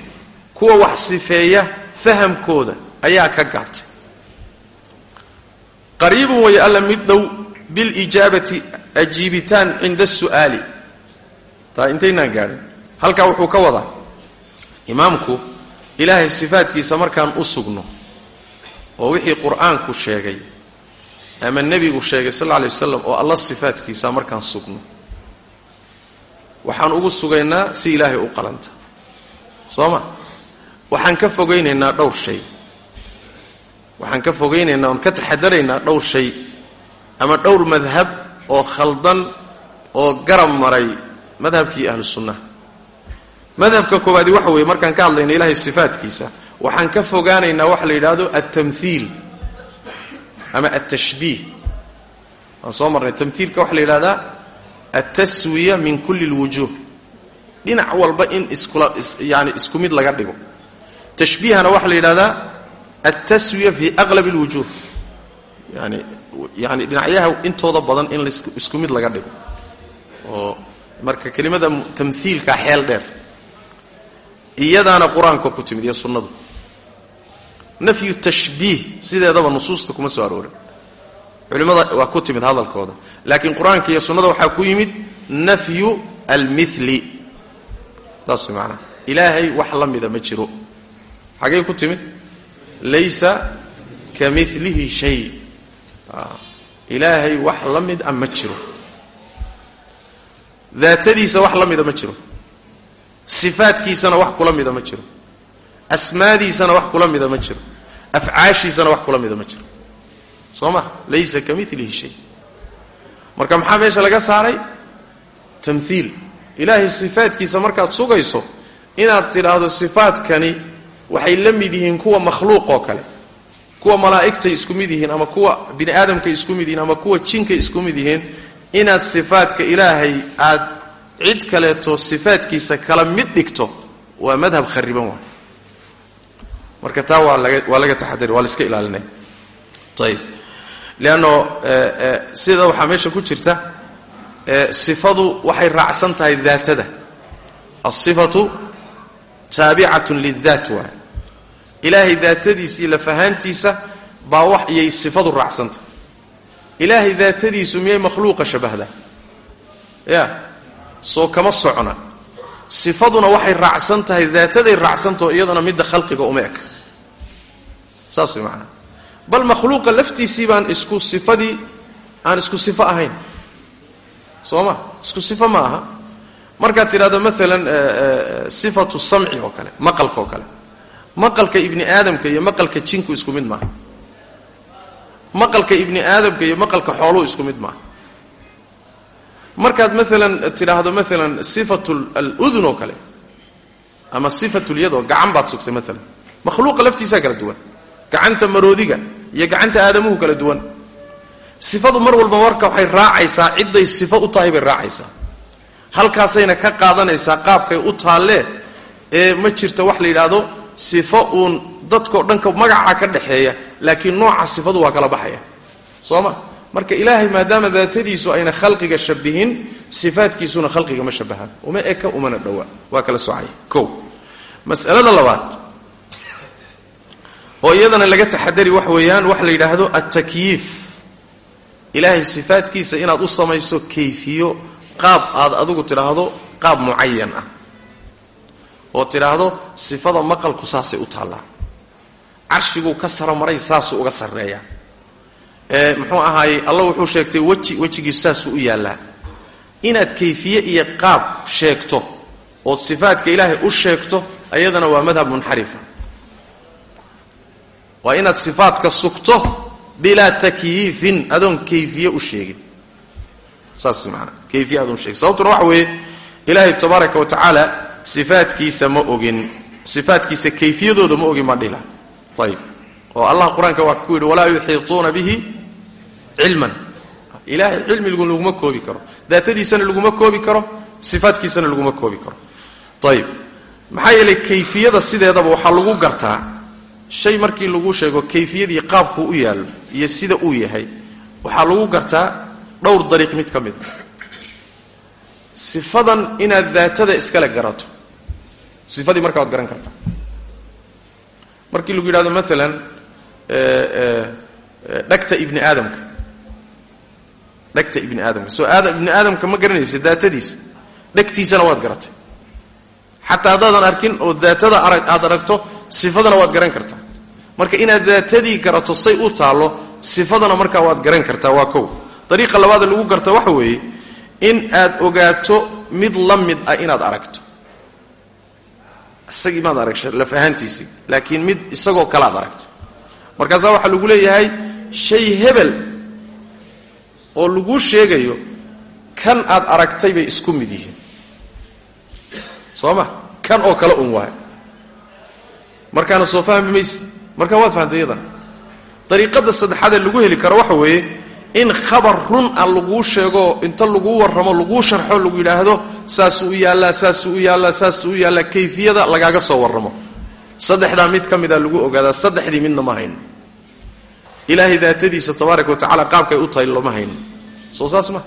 kuwa wax sifeeya fahamkooda ayaa ka gaabtay. Qariibun way alla mid dhow bilijaabati ajiibitaan cinda asu'aali taa intaynaan gaadhin. Halkaa wuxuu ka wadaa imaamku ilaahay sifaadkiisa markaan u sugno oo wixii qur'aanku sheegay ama nebigu sheegay sal alla lay wasalam oo alla sifaadkiisa markaan sugno. Waxaan ugu sugaynaa si ilaahay u qalanta. Soo ma waxaan ka fogaynaynaa dhowr shay waxaan ka fogaynaynaa oon ka taxadaraynaa dhowr shay. Ama dhowr madhab oo khaldan oo garab maray madhabkii ahlu sunnaha madhabka koowaadi waxa weeye markaan ka hadlayna ilaahay sifaadkiisa waxaan ka fogaanaynaa waxa la yidhaahdo altamhiil ama altashbiih waan soo marnay tamhiilka waxaa la yidhahdaa altaswiya min kulli lwujuuh dhinac walba in iskula yani isku mid laga dhigo. Tashbiihana waxaa la yidhahdaa altaswiya fi aqlab اlwujuh yani yani dhinacyaha intooda badan in isku mid laga dhigo oo marka kelimada tamhiilka xeel dheer iyadaana qur'aanka ku timid iyo sunnadu nafyu tashbiih sideedaba nusuusta kuma soo aroorin culimmada waa ku timid hadalkooda laakiin qur'aanka iyo sunnada waxaa ku yimid nafyu almili saas maanaa ilaahay wax la mida ma jiro xagee ku timid laysa ka milihi shay ilaahay wax la mid a ma jiro. Daatadiisa wax la mida ma jiro. Sifaadkiisana wax kula mida ma jiro. Asmaadiisana wax kula mida ma jiro. Afcaashiisana wax kula mida ma jiro. Soo ma? Laysa ka shay. Marka maxaa meesha laga saaray? Tamhiil ilaahay sifaadkiisa markaad sugayso inaad tidhaahdo sifaadkani waxay la mid yihiin kuwa makhluuq oo kale. Kuwa malaa'igtay isku mid yihiin ama kuwa bini aadamkay isku mid yihiin ama kuwa jinkay isku mid yihiin inaad sifaadka ilaahay aad cid kaleeto sifaadkiisa kala mid dhigto waa madhab khariban waay. Marka taa waa laga taxadari waa la iska ilaalinaya ayib leanno sida waxaa meesha ku jirta sifadu waxay raacsan tahay daatada. Asifatu taabicatun lidaat waay ilaahay daatadiisii lafahaantiisa baa wax iyay sifadu raacsantahay ilaahay daatadiisu miyay makhluuqa shabahdaa ya soo kama socna sifaduna waxay raacsan tahay daataday raacsantaho iyadana midda khalqiga uma eka saas way macnaa. Bal makhluuqa laftiisii baan isku sifadii aan isku sifo ahayn. Soo ma isku sifo ma aha. Markaad tidhahdo maalan sifatu samci oo kale maqalka oo kale maqalka ibni aadamka iyo maqalka jinku isku mid maaha maqalka ibni aadamka iyo maqalka xooluhu isku mid maaha markaad maalan tidhaahdo maalan sifatu aludun oo kale ama sifatulyad oo gacan baad sugtay maalan makhluuqa laftiisaa kala duwan gacanta maroodiga iyo gacanta aadamuhu kala duwan. Sifadu mar walba marka waxay raacaysaa cidday sifo u tahay bay raacaysaa. Halkaasayna ka qaadanaysaa qaabkay u taallee ee ma jirta wax la yidhaahdo sifo uun dadkao dhanka magacaa ka dhexeeya laakiin nooca sifadu waa kala baxaya. Soo ma? Marka ilaahay maadaama daatadiisu ayna khalqiga shabihin sifaadkiisuna khalqiga ma shabahaan uma eka umana dhowaa waa kala socaya. O masalada labaad. Oo iyadana laga taxadari wax weeyaan waxa la yidhaahdo altakyiif ilaahay sifaadkiisa inaad u samayso kayfiyo qaab aad adigu tidhaahdo qaab mucayan ah oo tidhaahdo sifada maqalku saasay u taallaa carshiguu ka saramaray saasuu uga sarreeyaa ee muxuu ahaayey allah wuxuu sheegtay weji wejigiisu saasuu u yaallaa. Inaad kayfiye iyo qaab sheegto oo sifaadka ilaahay u sheegto ayadana waa madhab munxarifa. Waa inaad sifaadka sugto bilaa takyiifin adoon kayfiye u sheegin. Saas maanaa kayfiye adoon sheegin. Sababtuna waxa weeye ilaahay tabaaraka wa tacaala sifaadkiisa ma ogin. Sifaadkiisa kayfiyadooda ma ogin baan dhila ayib oo allah qur'aanka waa ku yidhi walaa yuxiituuna bihi cilman. Ilaahay cilmigu laguma koobi karo. Daatadiisana laguma koobi karo sifaadkiisana laguma koobi karo. Ayib maxaa yeelay kayfiyada sideedaba waxaa lagu gartaa. Shay markii lagu sheego kayfiyadii qaabkuu u yaallo iyo sida uu yahay waxaa lagu gartaa dhowr dariiq mid ka mid. Sifadan inaad daatada iskale garato sifadii markaa waad garan kartaa markii lagu yidhahdo maalan dhagta ibni aadamka dhegta ibni aadamka soo aadam ibni aadamka ma garanaysa daatadiisa dhegtiisana waad garatay xataa haddaadan arkin oo daatada arag aad aragto sifadana waad garan kartaa marka inaad daatadii garato say u taallo sifadana markaa waad garan kartaa waa kow dariiqa labaada lagu garta waxa weeye in aad ogaato mid la mid ah inaad aragto isagii maad arag laf ahaantiisii. Laakiin mid isagoo kale aad aragto markaasaa waxaa lagu leeyahay shay hebel oo laguu sheegayo kan aad aragtay bay isku mid yihiin. Soo ma kan oo kale un waayo markaana soo fahmi mayse markaa waad fahamtay iyadana. Dariiqada saddexaadee lagu heli karo waxa weeye in khabar run ah laguu sheego inta laguu warramo laguu sharxo lagu yidhaahdo saasuu u yaallaa saasuu u yaallaa saasuu u yaallaa kayfiyada lagaaga soo warramo. Saddexdaa mid ka mida lagu ogaadaa saddexdii midna ma hayno ilaahay daatadiisa tabaaraka wa tacala qaabkay u tahay loma hayno soo saas ma.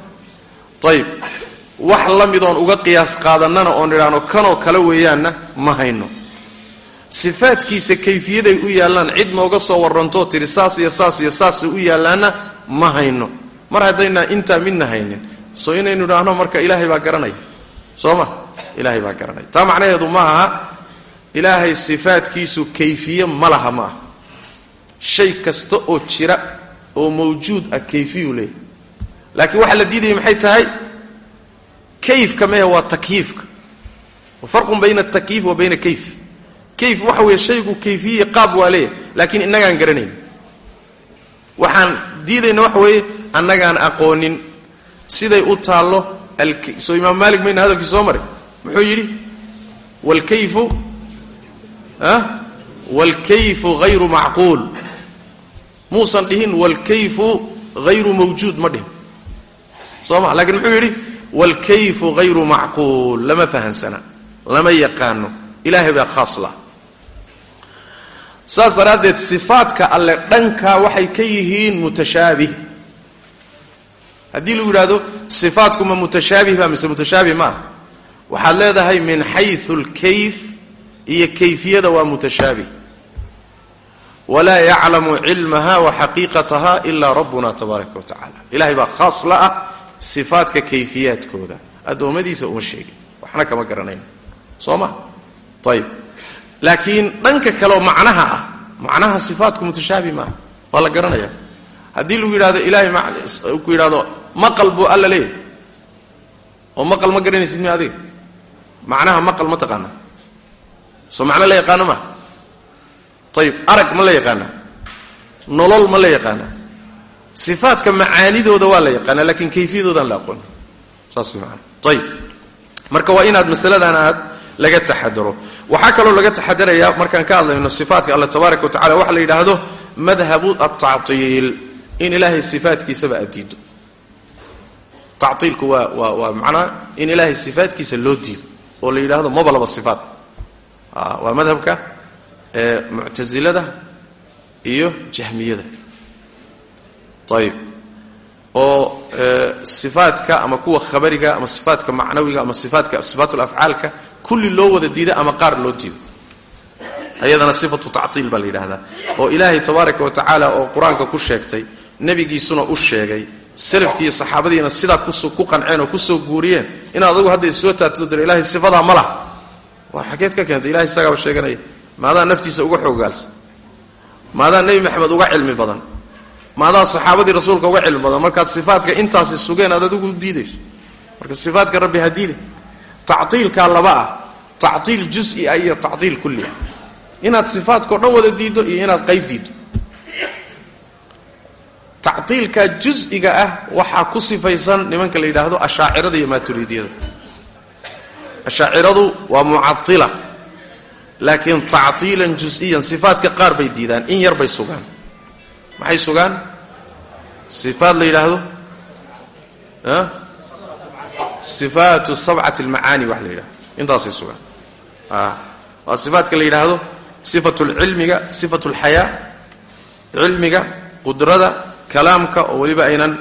Ayib wax la mid oon uga qiyaas qaadannana oon idhaahno kanoo kale weeyaanna ma hayno. Sifaadkiisa kayfiyaday u yaallaan cid nooga soo warrantoo tidhi saas iyo saas iyo saasay u yaallaanna ma hayno. Mar haddaynaa intaa midna haynin. Soo inaynu idhaahno marka ilaahay baa garanaya soo ma? Ilaahay baa garanaya taa macnaheedu ma aha ilaahay sifaadkiisu kayfiye ma laha ma aha. Shay kasta oo jira oo mawjuud ah kayfiyuu leeyahy laakiin waxaa la diidaya maxay tahay? Kayfka mehe waa takyiifka farqun bayna atakyiif wa bayna kayf. Kayf waxa weeye shaygu kayfiye qaab waa leeyahay laakiin innagaan garanayn. Waxaan diidayna waxa weeye annagaan aqoonin. Siday u taallo soo imaam maalik mayna hadalkii soo maray. Muxuu yidhi wlkayfu wlkayfu hayru macquul. Muusan dhihin wlkayfu hayru mawjuud ma dhihin. Soo ma lakiin muxuu yidhi wlkayfu hayru macquul lama fahansana lama yaqaano. Ilaahay baa khaas lah saas daraaddeed sifaadka alle dhankaa waxay ka yihiin mutashaabih haddii lagu yidhahdo sifaatku ma mutashaabih ba mise mutashaabih maaha. Waxaad leedahay min xayu lkayf iyo kayfiyada waa mutashaabih walaa yaclamu cilmaha wa xaqiiqataha ilaa rabbuna tabaaraka wa ilahay baa khaas la ah sifaadka kayfiyaadkooda. Addoommadiisa uma sheegin. Waxna kama garanayn. Soo ma? Ayib laakiin dhanka kaleoo macnaha ah macnaha sifaatku mutashaabih maaha waa la garanaya. Haddii lagu yidhahdo ilahay ku yidhahdo maqal buu alla leeyahy oo maqal ma garanaysid mi adiga? Macnaha maqal ma taqaana. Soo macno la yaqaano ma? Ayib arag ma la yaqaana. Nolol ma la yaqaana. Sifaadka macaanidooda waa la yaqaana laakiin kayfiyadoodaan la aqoon. Saas maana ayib marka waa inaad masaladan aad laga taxadaro waxaa kaloo laga taxadarayaa markaan ka hadlayno sifaatka alla tabaaraka wa tacala waxa la yidhaahdo madhabu altactiil in ilaahay sifaadkiisaba aad diido tactiilku waa waa waa macnaa in ilaahay sifaadkiisa loo diido oo la yidhaahdo maba laba sifaat waa madhabka muctasilada iyo jahmiyada. Ayib oo sifaadka ama kuwa khabariga ama sifaatka macnawiga ama sifaatka sifaat kulli loo wada diido ama qaar loo diido ayadana sifatu tactiil baa la oo ilaahay tabaaraka wa tacaala oo qur'aanka ku sheegtay nebigiisuna u sheegay salafkiiyo saxaabadiina sidaa ku qanceen oo ku soo guuriyeen in adagu hadda soo taatoo dira ilahay sifadaa ma laha. Waa xageed ka keentay. Ilahay isagaaba sheeganaya maadaa naftiisa uga xoogaalsan maadaa nebi maxamed uga cilmi badan. Maadaa saxaabadii rasuulka uga cilmi badan. Markaad sifaadka intaasi sugeen aad adigu diidayso. Marka sifaadka rabbi ha diile tactiilkaa laba ah tactiil jusi ah iyo tactiil kulli ah. Inaad sifaadkao dhan wada diiddo iyo inaad qayb diiddo. Tactiilka jusiga ah waxaa ku sifaysan nimanka la yidhaahdo ashaacirada iyo maaturidiyada. Ashaaciradu waa mucatila laakiin tactiilan jusiyan sifaadka qaar bay diidaan in yar bay sugaan. Maxay sugaan? Sifaad la yidhaahdo sifaatu sabcati almacaani wax la yidhahdo. Intaasay sugaan waa sifaadka la yidhaahdo sifatu lcilmiga sifatu lxayaa cilmiga qudrada kalaamka oo weliba aynan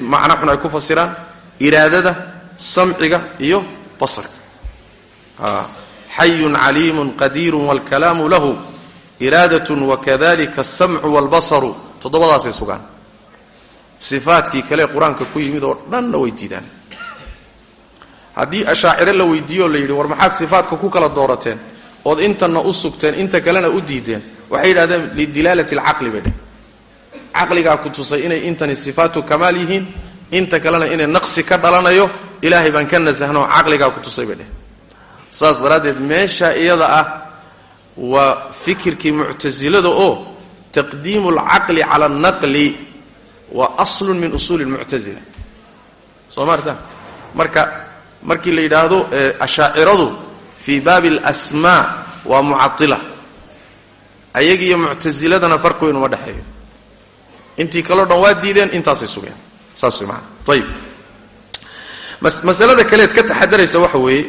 macno xun ay ku fasiraan iraadada samciga iyo basarka. Xayun caliimun qadiirun waalkalaamu lahu iraadatun wakadalika asamcu waalbasaru toddobadaasay sugaan. Sifaadkii kale qur'aanka ku yimid oo dhanna way diidaan haddii ashaacire la weydiiyo o la yidhi war maxaad sifaadka ku kala doorateen? Ood intanna u sugteen inta kalena u diideen? Waxay yidhahdeen lidilaalati alcaqli bay dheh caqligaa ku tusay inay intani sifaatu kamaal yihiin inta kalena inay naqsi ka dhalanayo ilaahay baan ka nasahno caqligaa ku tusay bay dheh saas daraaddeed meesha iyada ah waa fikirkii muctasilada oo taqdiimu alcaqli cala alnaqli waa aslun min usuuli lmuctasila soo maarta marka markii la yidhaahdo ashaaciradu fii baabi alasmaa waa mucatila ayagiiyo muctasiladana farqweyn uma dhexeeyo intii kaleo dhan waa diideen intaasay sugeen. Saas way maana ayib masalada kaleed ka taxadaraysa waxa weeye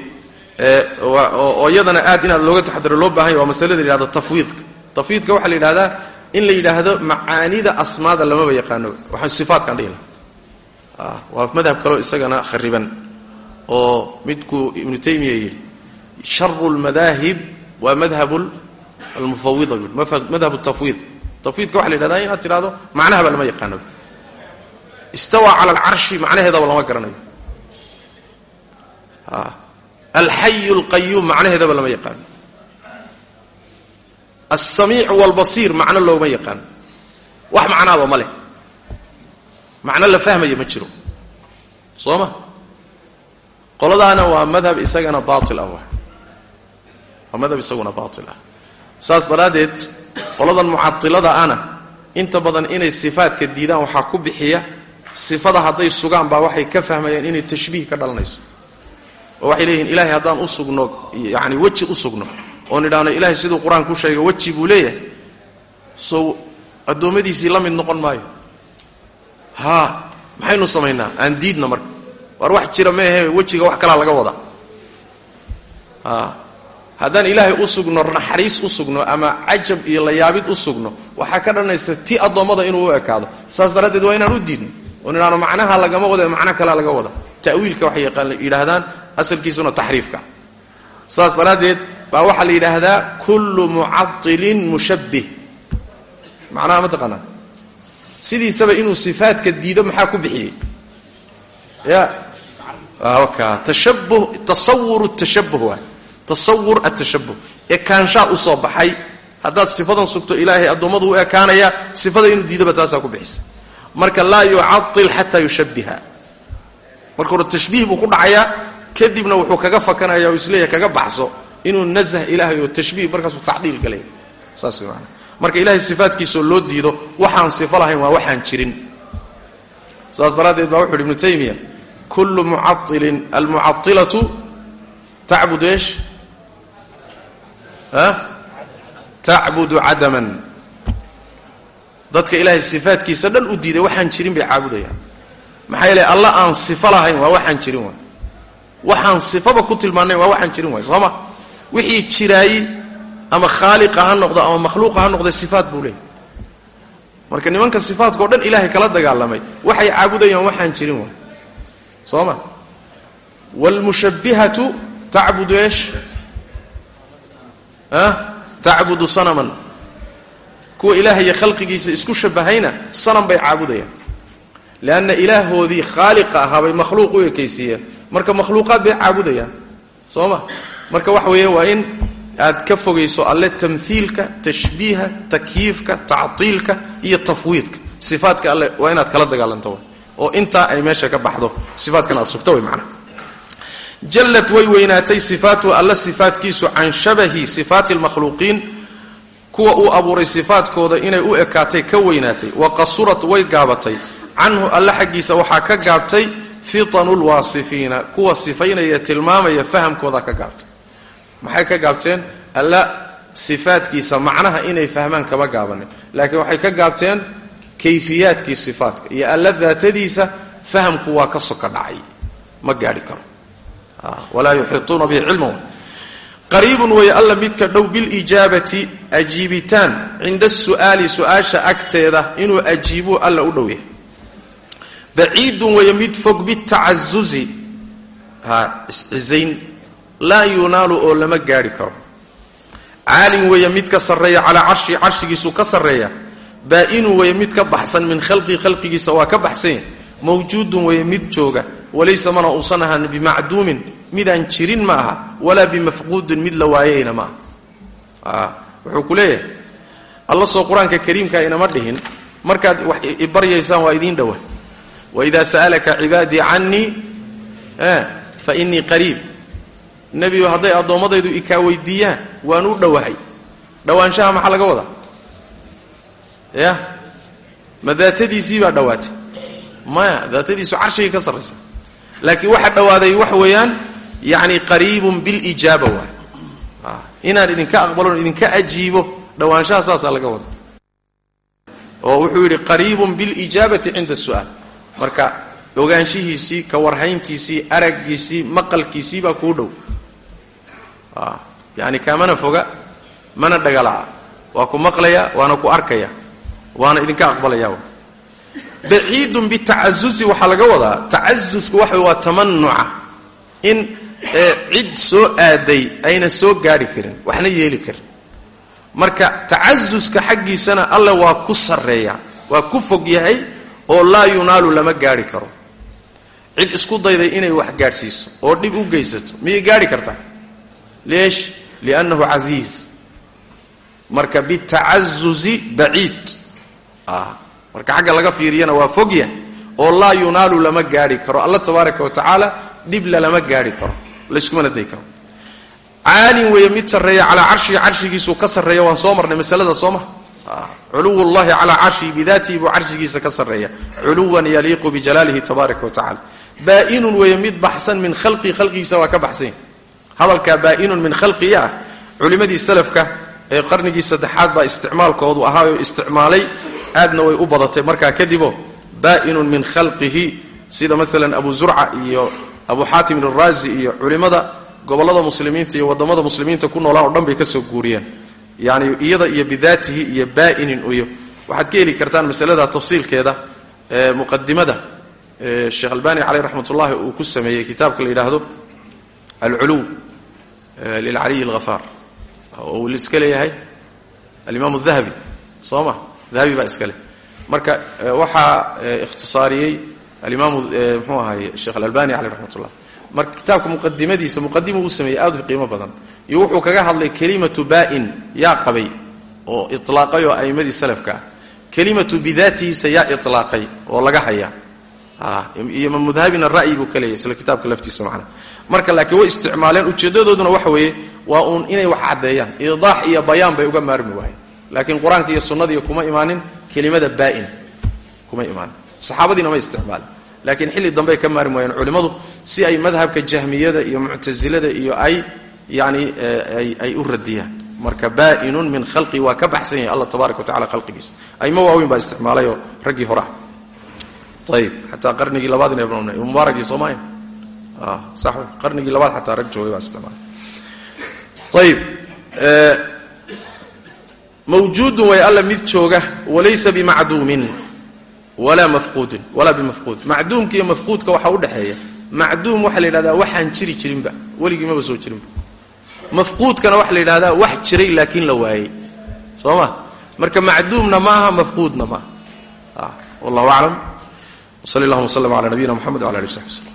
oo iyadana aad inaad looga taxadaro loo baahanya waa masalada la yidhahdo tafwiidka. Tafwiidka waxaa la yidhahdaa in la yidhaahdo macaanida asmaada lamaba yaqaano. Waxaa sifaatkaan dhihi laha waa madhab kaleo isagana khariban oo midkuu ibnu taymiya yidhi sharu lmadaahib waa madhab almufawida madhab tafwiid tafwiidka waxa la yidhahdaa inaad tidhahdo macnahaba lama yaqaano istawa cala alcarshi macnaheedaba lama garanayo. Alxayu alqayuum macnaheedaba lama yaqaano alsamiic walbasiir macno looma yaqaano wax macnaaba ma leh. Macno la fahmaya ma jiro. Soo ma qoladaana waa madhab isagana baail ah waa madhab isaguna baail ah. Saas daraaddeed qoladan mucatilada ana inta badan inay sifaadka diidaan waxaa ku bixiya sifada hadday sugaan baa waxay ka fahmayaan inay tashbiih ka dhalanayso. Oo waxay leeyihiin ilahay haddaan u sugno yani weji u sugno oon idhaahno ilahay siduu qur'aanka u sheegay weji buu leeyahay. Sow addoommadiisii la mid noqon maayo. Haa maxaynu samaynaa? Aan diidna marka waar wax jira meehe wejiga wax kalaa laga wadaa haa haddaan ilaahay u sugno naxariis u sugno ama cajab iyo layaabid u sugno waxaa ka dhanaysa ti addoommada inuu u ekaado. Saas daraaddeed waa inaan u diidno oon idhaahno macnaha lagama wada macno kalaa laga wada. Ta'wiilka waxay yidhaahdaan asalkiisuna taxriifka. Saas daraaddeed baa waxaa la yidhaahdaa kullu mucatilin mushabbih. Macnaha ma taqaanaa? Sidiisaba inuu sifaadka diido maxaa ku bixiyey? Ya tasawur tashabuh waay. Tasawur atashabuh ekaanshaa u soo baxay. Haddaad sifadan sugto ilaahay addoommadu u ekaanaya sifada inuu diidoba taasaa ku bixisa. Marka laa yucatil xataa yushabbiha. Marka hore tashbiih buu ku dhacayaa kadibna wuxuu kaga fakanaya oo is leeyahay kaga baxso inuu nasah ilaahay oo tashbiih markaasuu tacdiil galay. Saas maana marka ilaahay sifaadkiisao loo diido waxaan sifo lahayn waa waxaan jirin. Saas daraaddeed baa wuxu uhi ibnu taymiya kullu mucailin almucailatu tacbudu eesh tacbudu cadaman dadka ilaahay sifaadkiisa dhan u diiday waxaan jirin bay caabudayaan maxaa yeele alla aan sifo lahayn waa waxaan jirin waay waxaan sifaba ku tilmaanayn waa waxaan jirin waay soo ma wixii jiraayey ama khaaliqa ha noqdo ama makhluuqa ha noqda sifaat buu leeyahy marka nimanka sifaatkao dhan ilaahay kala dagaalamay waxay caabudayaan waxaan jirin waay soo ma? Waalmushabbihatu tacbudu eesh? Tacbudu sanaman. Kuwa ilaahaya khalqigiisa isku shabahayna sanam bay caabudayaan. Leanna ilaahoodii khaaliqa ahaa bay makhluuq u ekaysiiyeen marka makhluuqaad bay caabudayaan. Soo ma? Marka waxa weeye waa in aad ka fogayso alle tamhiilka tashbiiha takyiifka tactiilka iyo tafwiidka. Sifaatka alle waa inaad kala dagaalanto oo intaa ay meesha ka baxdo. Sifaatkan aad sugto way macnaha jallad way weynaatay sifaatuhu alla sifaatkiisu can shabahi sifaati lmakhluuqiin kuwa uu abuuray sifaatkooda inay u ekaatay ka weynaatay. Wa qasurat way gaabatay. Canhu alle xaggiisa waxaa ka gaabtay fitanu lwaasifiina kuwa sifaynaya tilmaamaya fahamkooda ka gaabtay. Maxay ka gaabteen? Alla sifaatkiisa macnaha inay fahmaan kama gaabanin. Laakiin waxay ka gaabteen kayfiyaadkii sifaatka iyo alla daatadiisa fahamku waa ka soka dhacay. Ma gaadhi karo. Walaa yuxiituuna bihi cilman qariibun way alla midka dhow bilijaabati ajiibitaan cinda su'aali su'aasha agteeda inuu ajiibuu alla u dhow yahay. Baciidun way mid fog bitacazuzi iscizayn laa yunaalu oo lama gaadhi karo. Caalin weeye ka sarreeya baa-inun weeye mid ka baxsan min khalqii khalqigiisa waa ka baxsanya mawjuudun weeye mid jooga. Walaysa mana uusan ahaan bimacduumin. Midaan jirin ma aha. Walaa bimafquudin mid la waayeyna ma aha. Wuxuu ku leeyahay alla soo qur'aanka kariimka inama dhihin. Markaad wax ibaryaysaan waa idiin dhowa waidaa sa'alaka cibaadii cannii fa innii qariib. Nebigu hadday ikaa weydiiyaan waan u dhowahay dhowaanshaha maxaa laga wadaa ya? Ma daatadiisii baa dhowaatay maya daatadiisu carshigay ka sarraysa. Laakiin waxa dhowaaday waxa weeyaan yacni qariibun bilijaaba waay. Inaan idinka aqbalon idinka ajiibo dhowaanshaha saasaa laga wada oo wuxuu yidhi qariibun bilijaabati cinda su'aal. Marka ogaanshihiisii ka warhayntiisii araggiisii maqalkiisii baa kuu dhow. Yani kaamana foga mana dhagala'a. Waa ku maqlaya waana ku arkaya waana idinka aqbalaya baciidun bitacazuzi waxaa laga wadaa tacazusku waxa waa tamanuca in cid soo aaday ayna soo gaadhi karin waxna yeeli karin. Marka tacazuska xaggiisana alle waa ku sarreeya waa ku fog yahay oo laa yunaalu lama gaadhi karo. Cid isku dayday inay wax gaadhsiiso oo dhib u geysato miyay gaadhi kartaa leesh liannahu casiiz marka bitacazuzi baciid marka xagga laga fiiriyana waa fogya oo laa yunaalu lama gaadhi karo. Alla tabaaraka wa tacaala dhibla lama gaadhi karo. Layskumana day karo. Caalin weeye mid sarreeya calaa carshihi carshigiisuu ka sarreeya waan soo marnay masalada sooma culuw llahi calaa carshihi bidaatihi buu carshigiisa ka sarreeya. Culuwan yaliiqu bijalaalihi tabaaraka wa tacala baa-inun weeye mid baxsan min khalqii khalqigiisa waa ka baxsanya hadalkaa baa-inun min khalqihi ah culimmadii salafka ee qarnigii saddexaad baa isticmaalkoodu ahaayoo isticmaalay aadna way u badatay. Markaa kadiboo baa-inun min khalqihi sida maalan abu zurca iyo abu xaatim iraazi iyo culimmada gobollada muslimiinta iyo waddamada muslimiinta ku noolaan o dhan bay ka soo guuriyeen. Yani iyada iyo bidaatihi iyo baa-inin iyo waxaad ka heli kartaan masalada tafsiilkeeda ee muqadimada sheekh albani caleyh raxmat ullahi uu ku sameeyey kitaabka la yidhaahdo alculuw lilcaliyi alghafaar. Oo uu iska leeyahay alimaam dahabi soo ma dahabi baa iska leh. Marka waxaa ikhtisaariyey alimaamu mxuu ahaye sheekh alalbani caleyh raxmat ullah marka kitaabka muqadimadiisa muqadima uu sameeyey aad u qiimo badan. Iyo wuxuu kaga hadlay kelimatu baa-in yaa qabay oo ilaaqay oo a'imadii salafka. Ah kelimatu bidaatihiisa yaa ilaaqay oo laga hayaa iyo mudhabina ra'yi buu ka isla kitaabka laftiisa macnaha marka laakiin way isticmaaleen ujeedadooduna waxa weeye waa uun inay wax caddeeyaan idaax iyo bayaan bay uga maarmi waayeen laakiin qur'aanka iyo sunnadiiyo kuma imaanin kelimada baa-in kuma imaanin. Saxaabadiina ma isticmaalin laakiin xilli dambey ka maarmi waayeen culimmadu si ay madhabka jahmiyada iyo muctasilada iyo ay yani ay u radiyaan. Marka baa-inun min khalqi waa ka baxsan yahay allah tabaaraka wa tacala khalqigiisa. Aymo waaweyn baa isticmaalayoo raggii hore ah. Ayib xataa qarnigii labaad in mubaaragii soomaalia sax qarnigii labaad xataa rag joogay baa isticmaalay. Ayib mawjuudun way alla mid jooga walaysa bimacduumin walaa mafquudin walaa bimafquud. Macduumka iyo mafquudka waxaa udhexeeya macduum waxaa la yidhahdaa waxaan jiri jirinba weligii maba soo jirinba. Mafquudkana waxaa la yidhahdaa wax jiray laakiin la waayey. Soo ma marka macduumna ma aha mafquudna maaha. Wallahu aclam. Wsali allahuma w sllam ala nabiyina mxamed wala ali w wslm